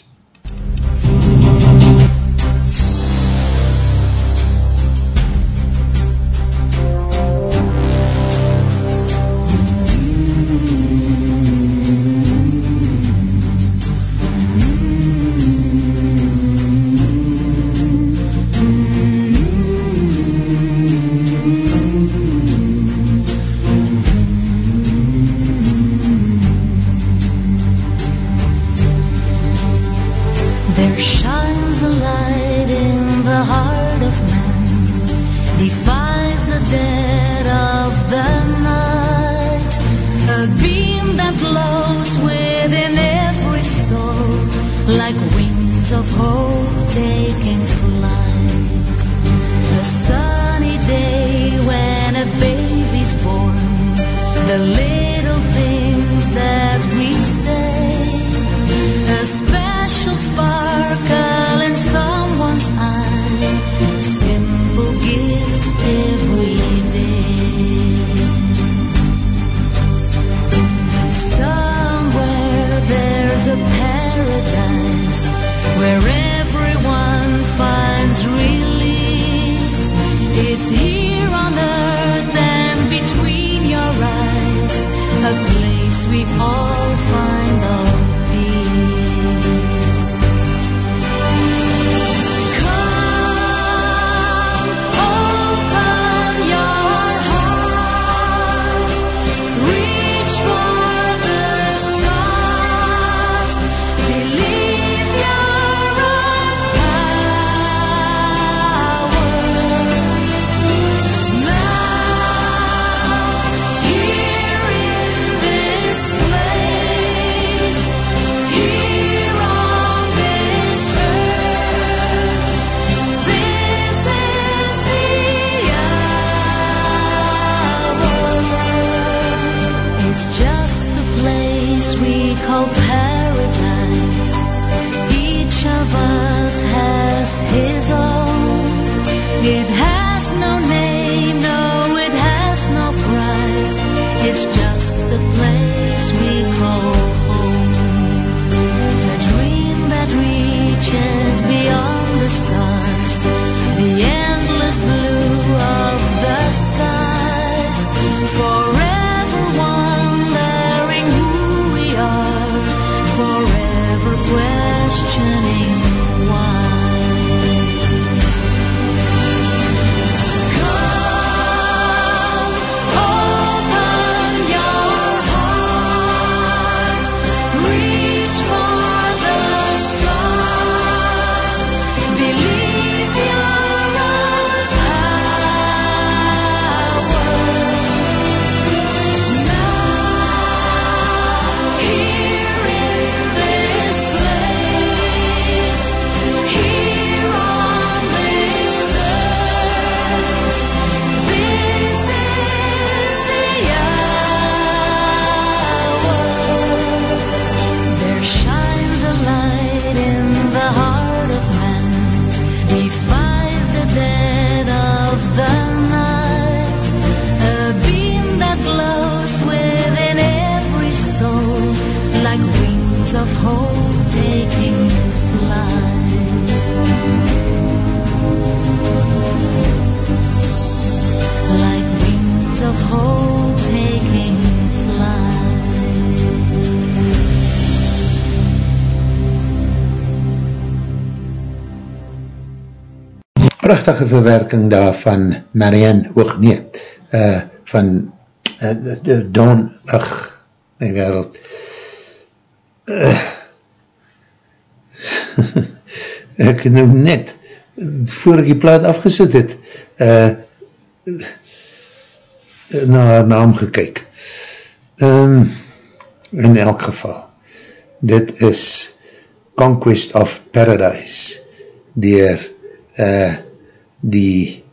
prachtige verwerking daarvan Marianne, oog nee, uh, van uh, Don, ach, my wereld, uh, ek nou net, voor ek die plaat afgesit het, uh, na haar naam gekyk. Um, in elk geval, dit is Conquest of Paradise, dier uh, die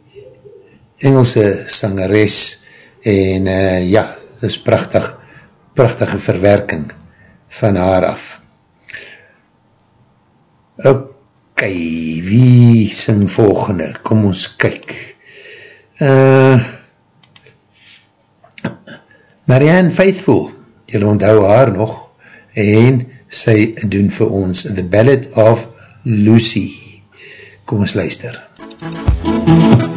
Engelse sangeres en uh, ja, is prachtig, prachtige verwerking van haar af. Ok, wie sing volgende? Kom ons kyk. Uh, Marianne Faithful, jylle onthou haar nog, en sy doen vir ons The Ballad of Lucy. Kom ons luister. MUZIEK Thank you.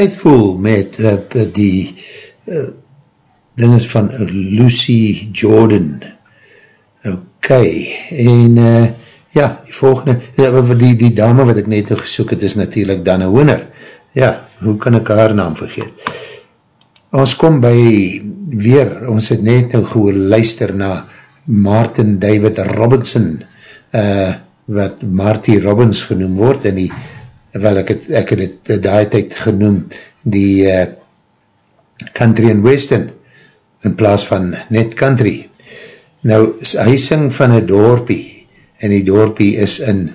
Faithful met uh, die uh, dinges van Lucy Jordan. Ok, en uh, ja, die volgende, uh, die, die dame wat ek net nou gesoek het, is natuurlijk Dana Hooner. Ja, hoe kan ek haar naam vergeet? Ons kom by weer, ons het net nou gehoor luister na Martin David Robinson, uh, wat Marty Robbins genoem word, en die wel ek het, ek het het daai tyd genoem die uh, country and western in plaas van net country. Nou, hy sing van een dorpie en die dorpie is in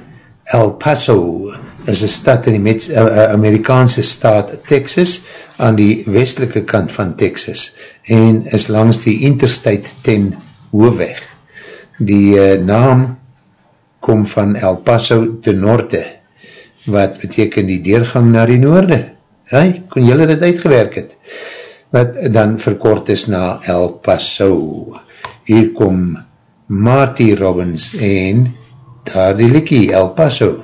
El Paso is een stad in die met, uh, Amerikaanse staat Texas aan die westelike kant van Texas en is langs die interstate 10 hoofweg. Die uh, naam kom van El Paso de Norte wat beteken die deurgang naar die noorde. Hey, kon jylle dit uitgewerk het? Wat dan verkort is na El Paso. Hier kom Marty Robbins en daar die likkie El Paso.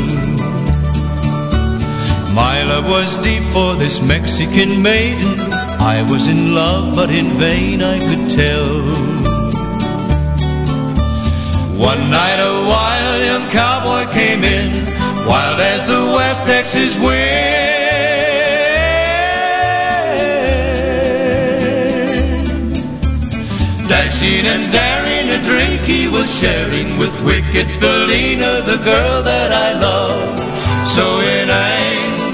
My love was deep for this Mexican maiden. I was in love, but in vain I could tell. One night a wild young cowboy came in, wild as the West Texas wind. Dashing and daring, a drink he was sharing with wicked Felina, the girl that I love. So in anger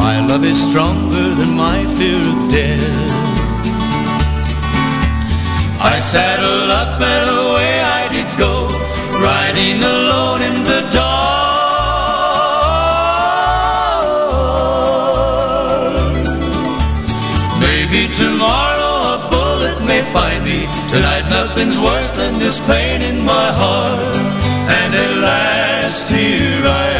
My love is stronger than my fear of death. I saddled up and away I did go, riding alone in the dark. Maybe tomorrow a bullet may find me. Tonight nothing's worse than this pain in my heart. And at last here I am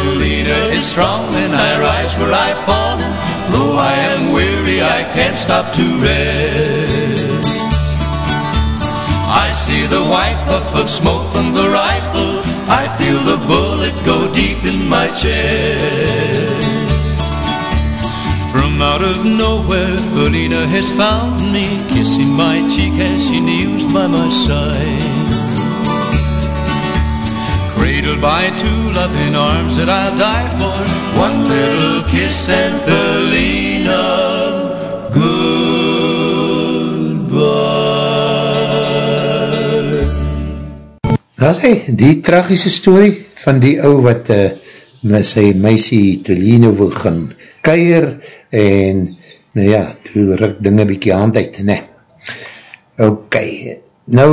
for Felina is strong, and I rise where I've fallen. Though I am weary, I can't stop to rest. I see the white puff of smoke from the rifle. I feel the bullet go deep in my chest. From out of nowhere, Felina has found me, kissing my cheek as she kneels by my side. By two loving arms that I'll die for. One little kiss and Felina, goodbye. Daar is hy, die tragische story van die ou wat uh, met sy meisie Tolino wil gaan keier en nou ja, toe ruk dinge bykie hand uit, ne. Ok, nou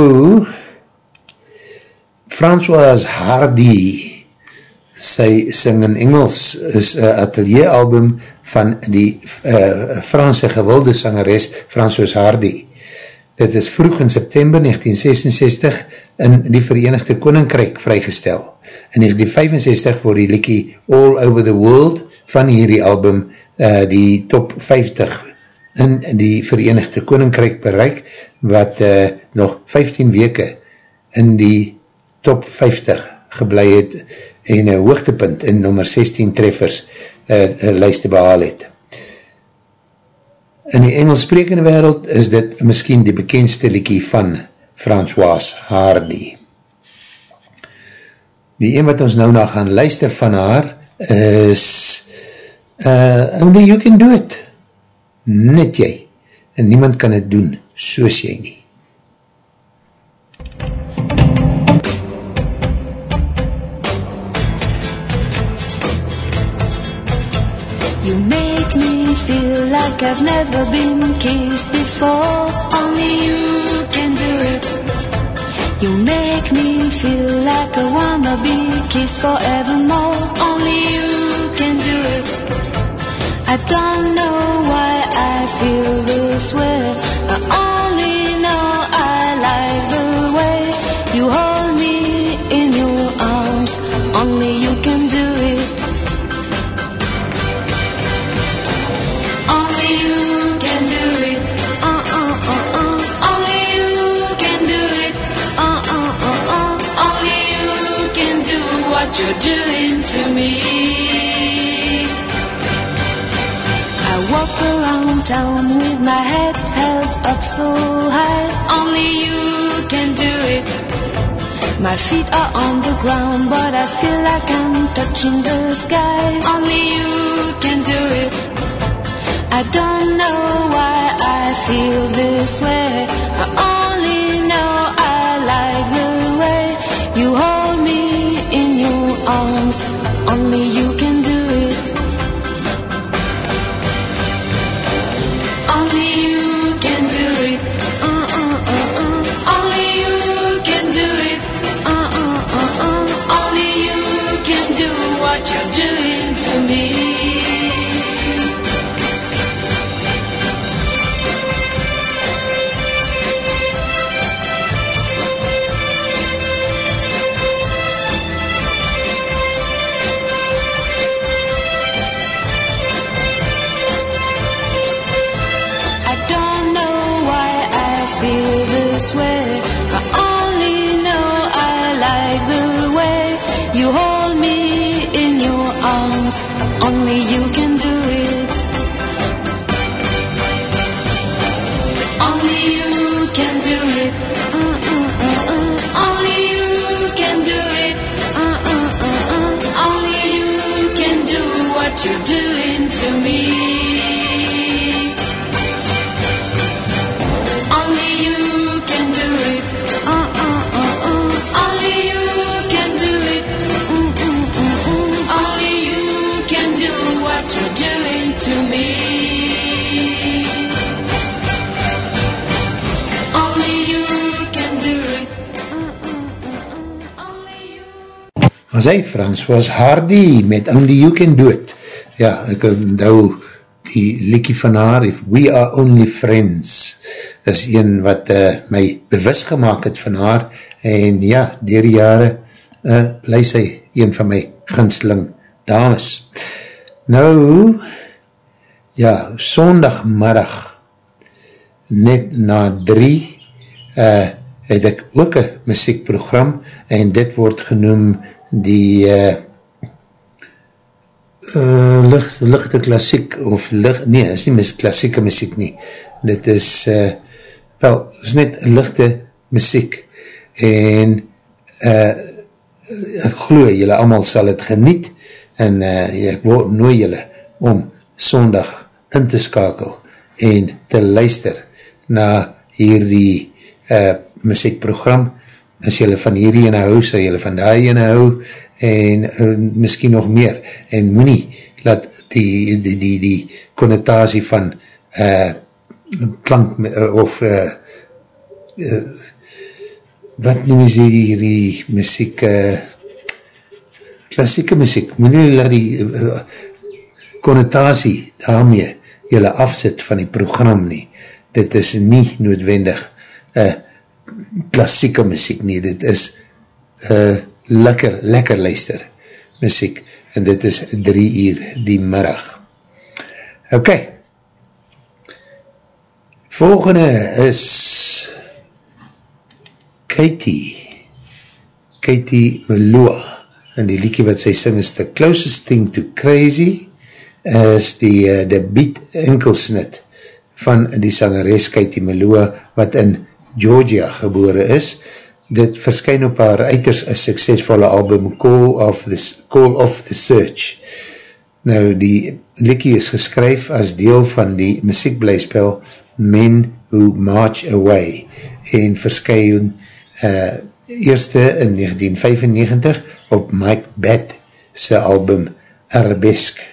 François Hardy sy sing in Engels is een atelier album van die uh, Franse gewilde sangeres François Hardy. Dit is vroeg in September 1966 in die Verenigde Koninkrijk vrygestel. In 1965 word die liekie All Over the World van hierdie album uh, die top 50 in die Verenigde Koninkrijk bereik, wat uh, nog 15 weke in die top 50 geblei het en een hoogtepunt in nummer 16 treffers uh, uh, lijste behaal het. In die Engels sprekende wereld is dit miskien die bekendste liekie van François Hardy. Die een wat ons nou na gaan luister van haar is uh, Only You Can Do It. Net jy. En niemand kan het doen soos jy nie. You make me feel like I've never been kissed before. Only you can do it. You make me feel like I wanna be kissed forevermore. Only you can do it. I don't know why I feel this way. I only know I like the way you hold me in your arms. Only you town with my head held up so high. Only you can do it. My feet are on the ground, but I feel like I'm touching the sky. Only you can do it. I don't know why I feel this way. Was hy, François Hardy, met Only You Can Do It. Ja, ek onthou die liekie van haar, We Are Only Friends, is een wat uh, my bewus gemaakt het van haar, en ja, dier die jare, uh, bly sy een van my ginsling dames. Nou, ja, sondagmiddag, net na drie, uh, het ek ook een muziekprogram, en dit word genoem die uh, uh, licht, lichte klassiek, of licht, nee, is nie mis klassieke muziek nie, dit is, uh, wel, is net lichte muziek, en uh, ek glo, jylle allemaal sal het geniet, en uh, ek nooi jylle om sondag in te skakel, en te luister na hierdie uh, muziekprogram, as jylle van hierdie ene hou, sal jylle van die ene hou, en uh, miskien nog meer, en moet nie, laat die, die, die, die connotatie van uh, klank, uh, of uh, uh, wat noem is hierdie muziek, uh, klassieke muziek, moet nie laat die uh, connotatie daarmee jylle afzet van die program nie, dit is nie noodwendig uh, klassieke muziek nie, dit is uh, lekker, lekker luister muziek, en dit is drie uur die middag. Ok, volgende is Katie, Katie Meloa, en die liekie wat sy sing is The Closest Thing to Crazy, is die uh, debiet enkelsnit van die sangeres Katie Meloa, wat in Georgia gebore is, dit verskyn op haar uiters een suksesvolle album Call of the, Call of the Search. Nou, die likkie is geskryf as deel van die muziekblijspel Men Who March Away en verskyn uh, eerste in 1995 op Mike Batt sy album Arabesque.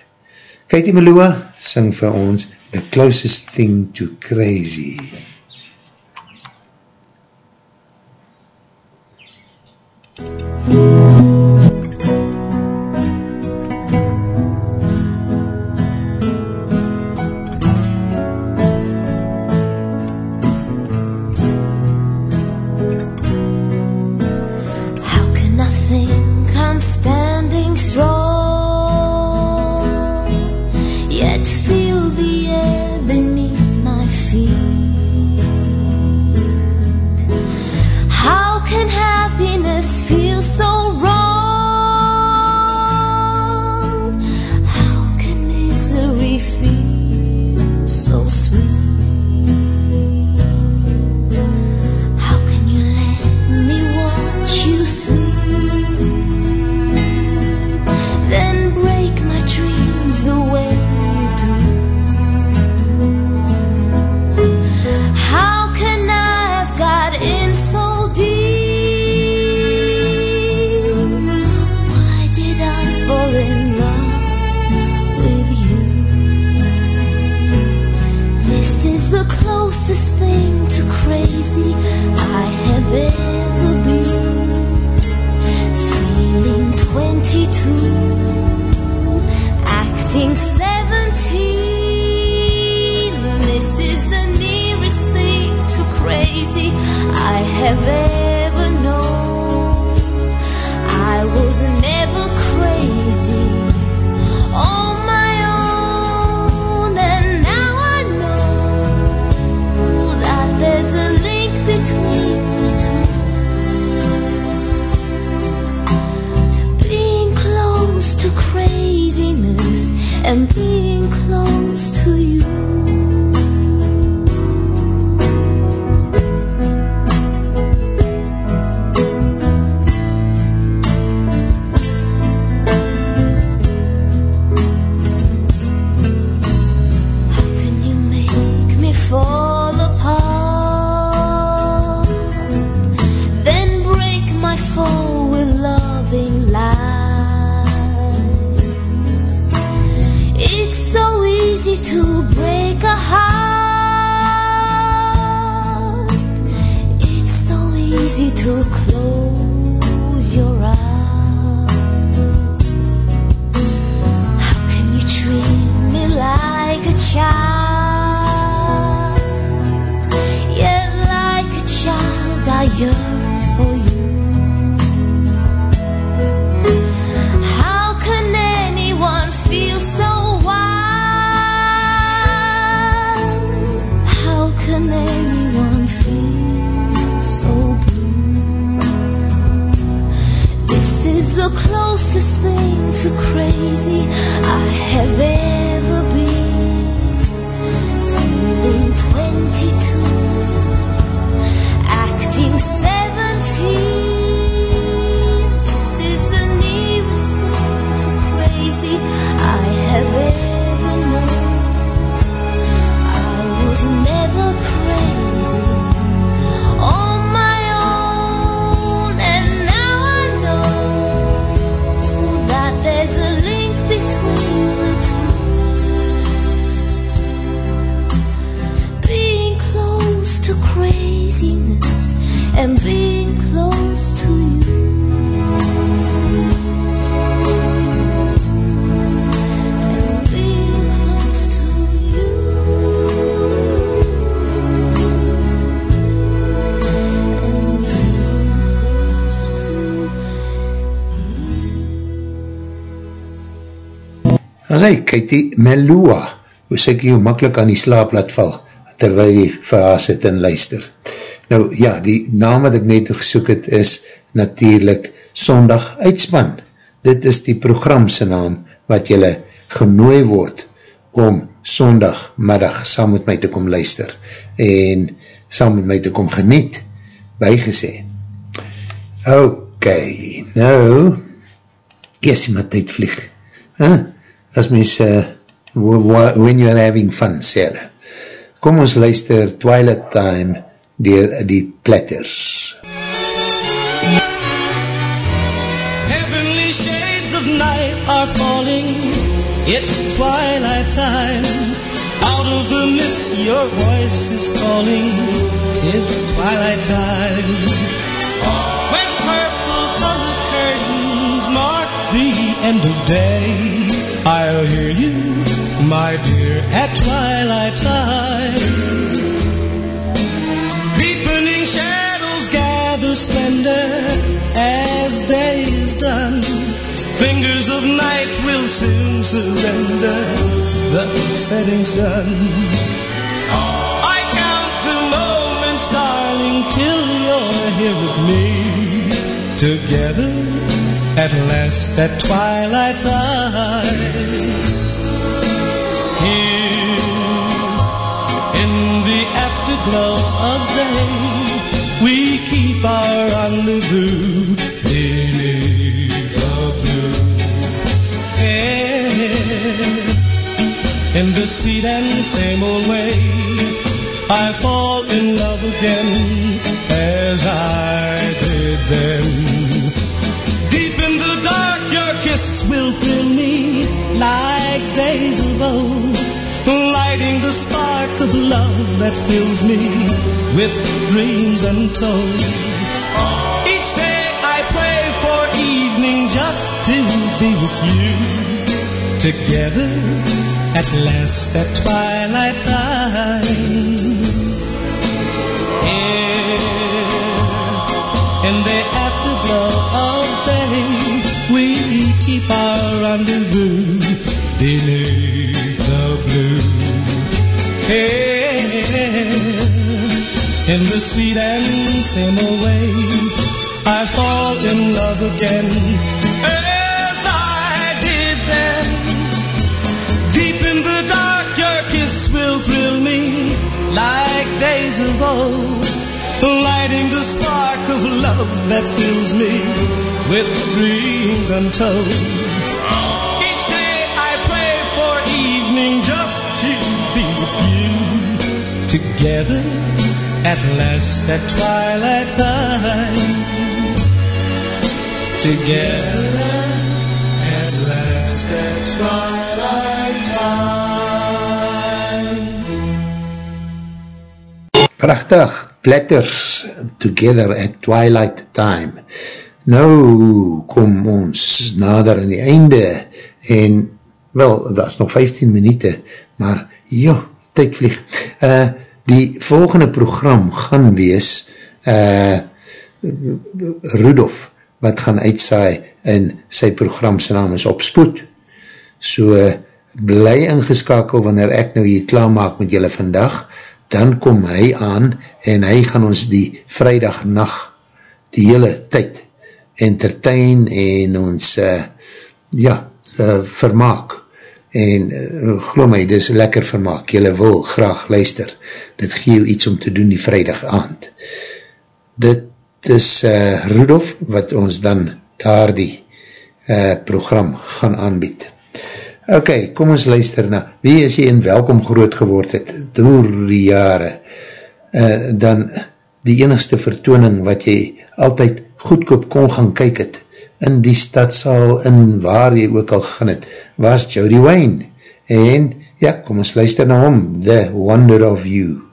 Katie Meloa sing vir ons The Closest Thing to Crazy. Música Katie Melua, hoe sê ek jou makkelijk aan die slaap laat val, terwyl jy vir haar sit en luister. Nou ja, die naam wat ek net gesoek het is natuurlijk Sondag Uitspan. Dit is die programse naam wat jylle genooi word om Sondag middag saam met my te kom luister en saam met my te kom geniet, bygesê. Ok, nou, eers die maar tyd vlieg. Huh? As mens, uh, when you're having fun, sê hulle. Kom ons luister Twilight Time dier die Platters. Heavenly shades of night are falling. It's twilight time. Out of the mist, your voice is calling. Tis twilight time. When purple colored curtains mark the end of day, I'll hear you, my dear, at twilight time. Deepening shadows gather splendor as day is done. Fingers of night will soon surrender the setting sun. I count the moments, darling, till you're here with me. Together at last at twilight time. Here in the afterglow of day, we keep our rendezvous beneath the blue. Yeah. In the sweet and same old way, I fall in love again as I did then. Kiss will thrill me like days of old, lighting the spark of love that fills me with dreams untold. Each day I pray for evening just to be with you, together at last at twilight time. In the afterglow rendezvous beneath the blue air. In the sweet and same old way, I fall in love again as I did then. Deep in the dark, your kiss will thrill me like days of old, lighting the spark of love that fills me with dreams untold. Together at last at twilight time. Together at last at twilight time. Prachtig, Platters Together at Twilight Time. Nou kom ons nader aan die einde en wel, dat is nog 15 minuten, maar ja, tyd vlieg. Uh, die volgende program gaan wees uh, Rudolf, wat gaan uitsaai in sy program, sy naam is Opspoed. So, bly ingeskakel wanneer ek nou hier klaarmaak met julle vandag, dan kom hy aan en hy gaan ons die vrijdag nacht, die hele tyd, entertain en ons, uh, ja, uh, vermaak. En uh, geloof my, dit is lekker vermaak, julle wil graag luister. Dit gee jou iets om te doen die vrijdag aand. Dit is uh, Rudolf, wat ons dan daar die uh, program gaan aanbied. Ok, kom ons luister na, wie is jy en welkom groot geword het, door die jare, uh, dan die enigste vertooning wat jy altyd goedkoop kon gaan kyk het, in die stadsaal, in waar jy ook al gaan het, was Jody Wayne, en ja, kom ons luister na hom, The Wonder of You.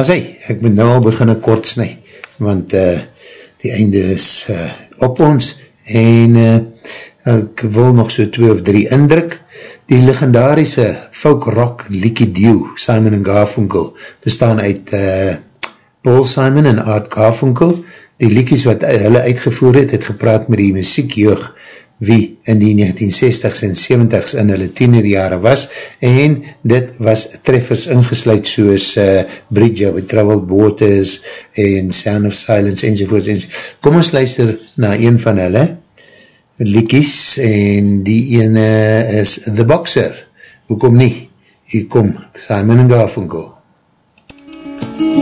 Daar hy, ek moet nou al begin kort snij, want uh, die einde is uh, op ons, en uh, ek wil nog so twee of drie indruk. Die legendarische folk rock Likie Dew, Simon en Garfunkel, bestaan uit uh, Paul Simon en Art Garfunkel. Die liekies wat hulle uitgevoer het, het gepraat met die muziekjeug wie in die 1960s en 70s in hulle tienerjare was en dit was treffers ingesluid soos uh, Bridge of Troubled Waters en Sound of Silence enzovoort. enzovoort. Kom ons luister na een van hulle liekies en die ene is The Boxer. Hoekom nie? Hier kom Simon en Garfunkel. I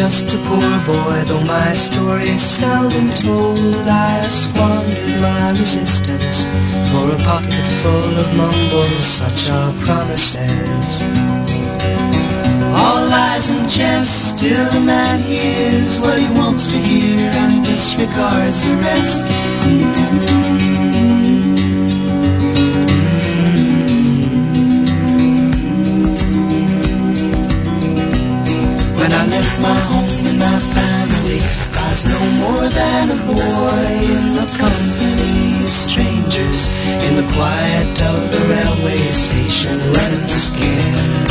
just a poor boy, though my story is seldom told. I squandered my resistance for a pocket full of mumbles, such are promises. All lies and jest, still the man hears what he wants to hear and disregards the rest. Than a boy in the company of strangers in the quiet of the railway station, running scared.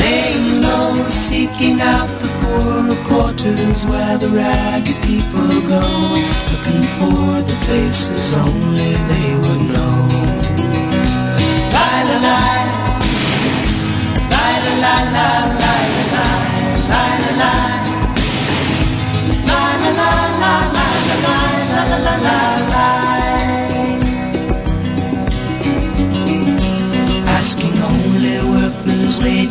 Laying low, seeking out the poorer quarters where the ragged people go, looking for the places only they would know. La la. La la la la la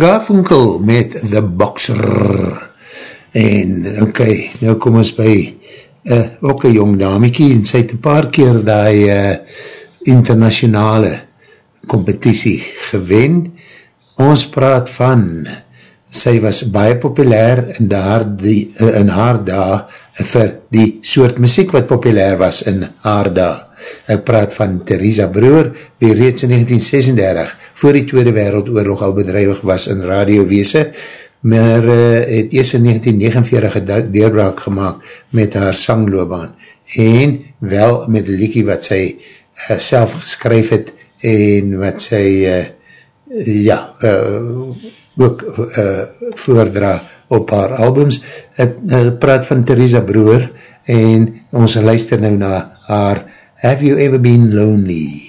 Garfunkel met The Boxer. En ok, nou kom ons by uh, ook een jong damiekie en sy het een paar keer die uh, internationale competitie gewen. Ons praat van sy was baie populair in, daar die, uh, in haar da vir die soort muziek wat populair was in haar da. Ek praat van Theresa Broer, wie reeds in 1936 voor die Tweede Wereldoorlog al bedrijwig was in radiowese maar uh, het eers in 1949 een deurbraak gemaakt met haar sangloobaan en wel met die liekie wat sy uh, self geskryf het en wat sy uh, ja uh, ook uh, voordra op haar albums. Ek uh, praat van Theresa Broer en ons luister nou na haar Have You Ever Been Lonely?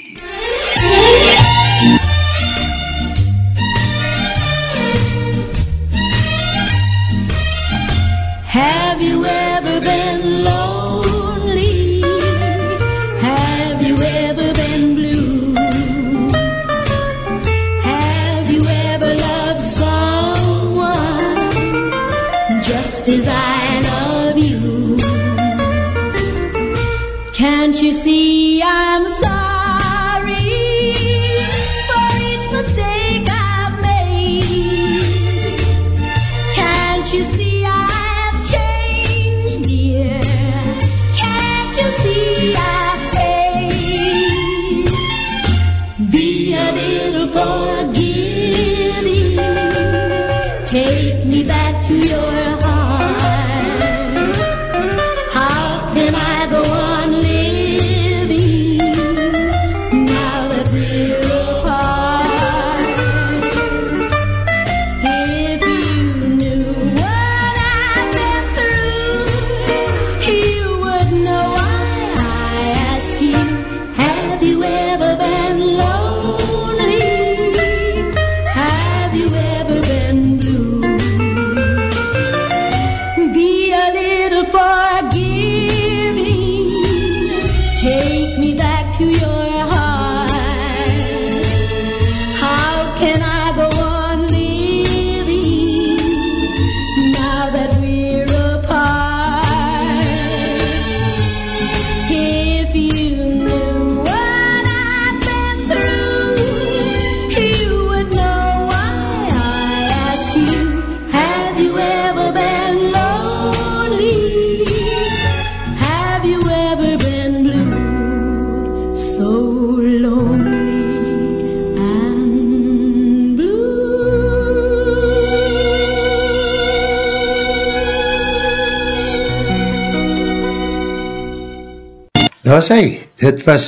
Is hy, dit was,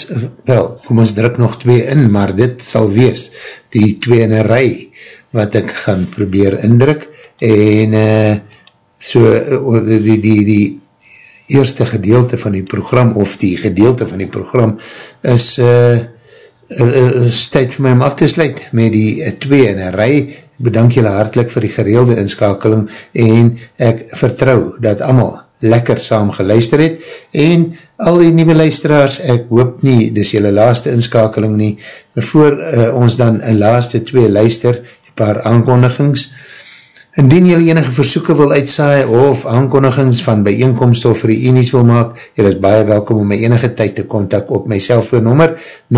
wel, kom ons druk nog twee in, maar dit sal wees, die twee in een rij, wat ek gaan probeer indruk, en uh, so, uh, die, die, die eerste gedeelte van die program, of die gedeelte van die program, is, uh, is tyd vir my om af te sluit, met die uh, twee in een rij, bedank julle hartelijk vir die gereelde inskakeling, en ek vertrou dat allemaal lekker saam geluister het, en al die nieuwe luisteraars, ek hoop nie, dis julle laaste inskakeling nie, voor uh, ons dan een laaste twee luister, een paar aankondigings, Indien jylle enige versoeken wil uitsaai of aankondigings van bijeenkomst of reenies wil maak, jylle is baie welkom om my enige tyd te kontak op my cellfoonnummer 072-541-9803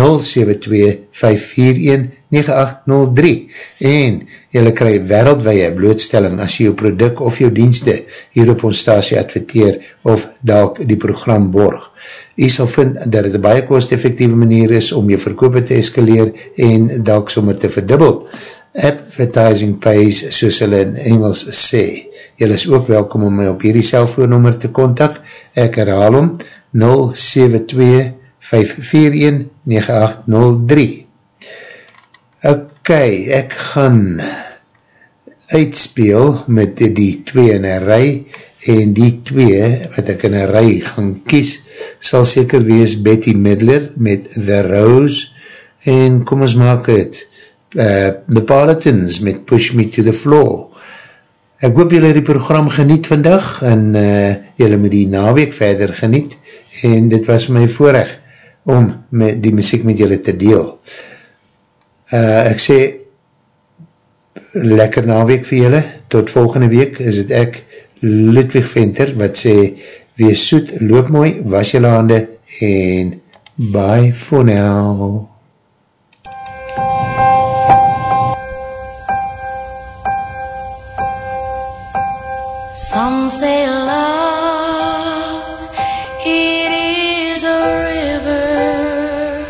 en jylle krij wereldwee blootstelling as jy jou product of jou dienste hier op ons stasie adverteer of dalk die program borg. Jy sal vind dat het een baie kost-effectieve manier is om jou verkoop te eskaleer en dalk sommer te verdubbel advertising pays, soos hulle in Engels sê. Julle is ook welkom om my op hierdie cellfoonnummer te kontak. Ek herhaal om 072-541-9803. Ok, ek gaan uitspeel met die, twee in een rij en die twee wat ek in een rij gaan kies sal seker wees Betty Midler met The Rose en kom ons maak het uh, The Palatins met Push Me to the Floor. Ek hoop julle die program geniet vandag en uh, julle moet die naweek verder geniet en dit was my voorrecht om met die muziek met julle te deel. Uh, ek sê lekker naweek vir julle, tot volgende week is het ek Ludwig Venter wat sê wees soet, loop mooi, was julle hande en bye for now. Some say love, it is a river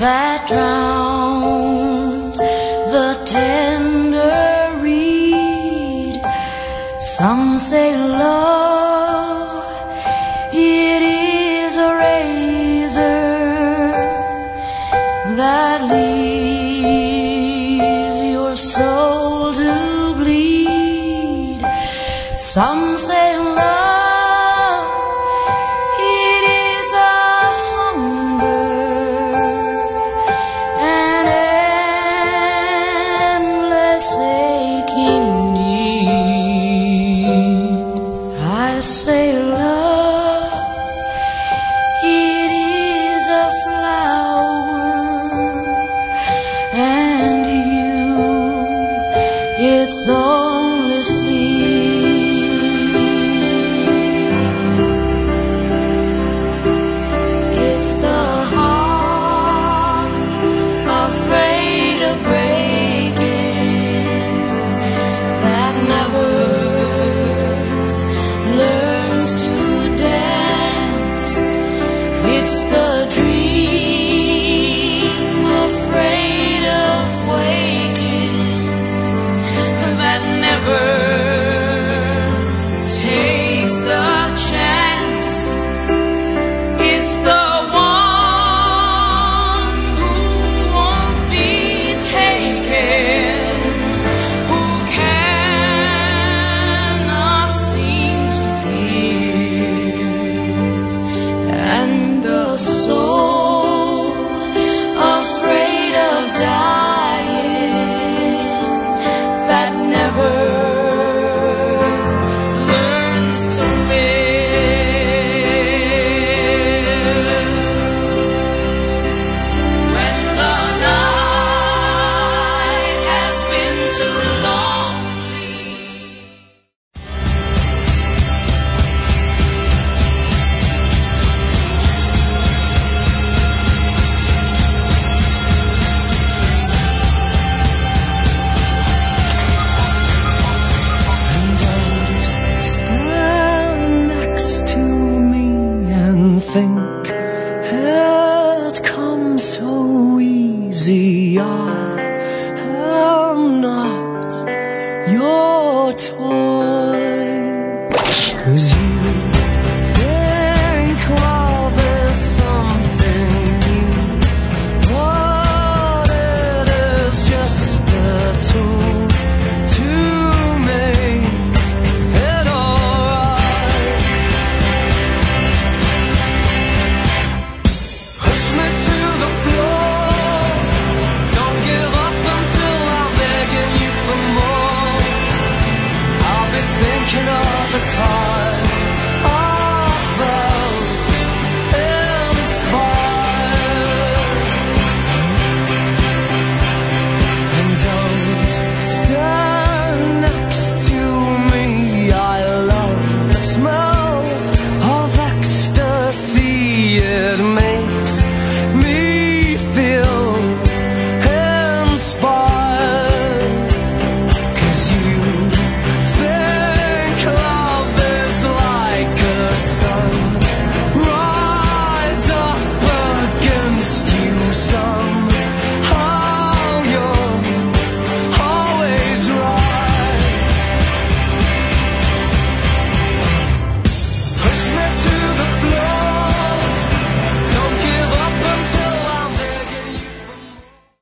that drowns the tender reed. Some say love, it is a razor that leaves your soul.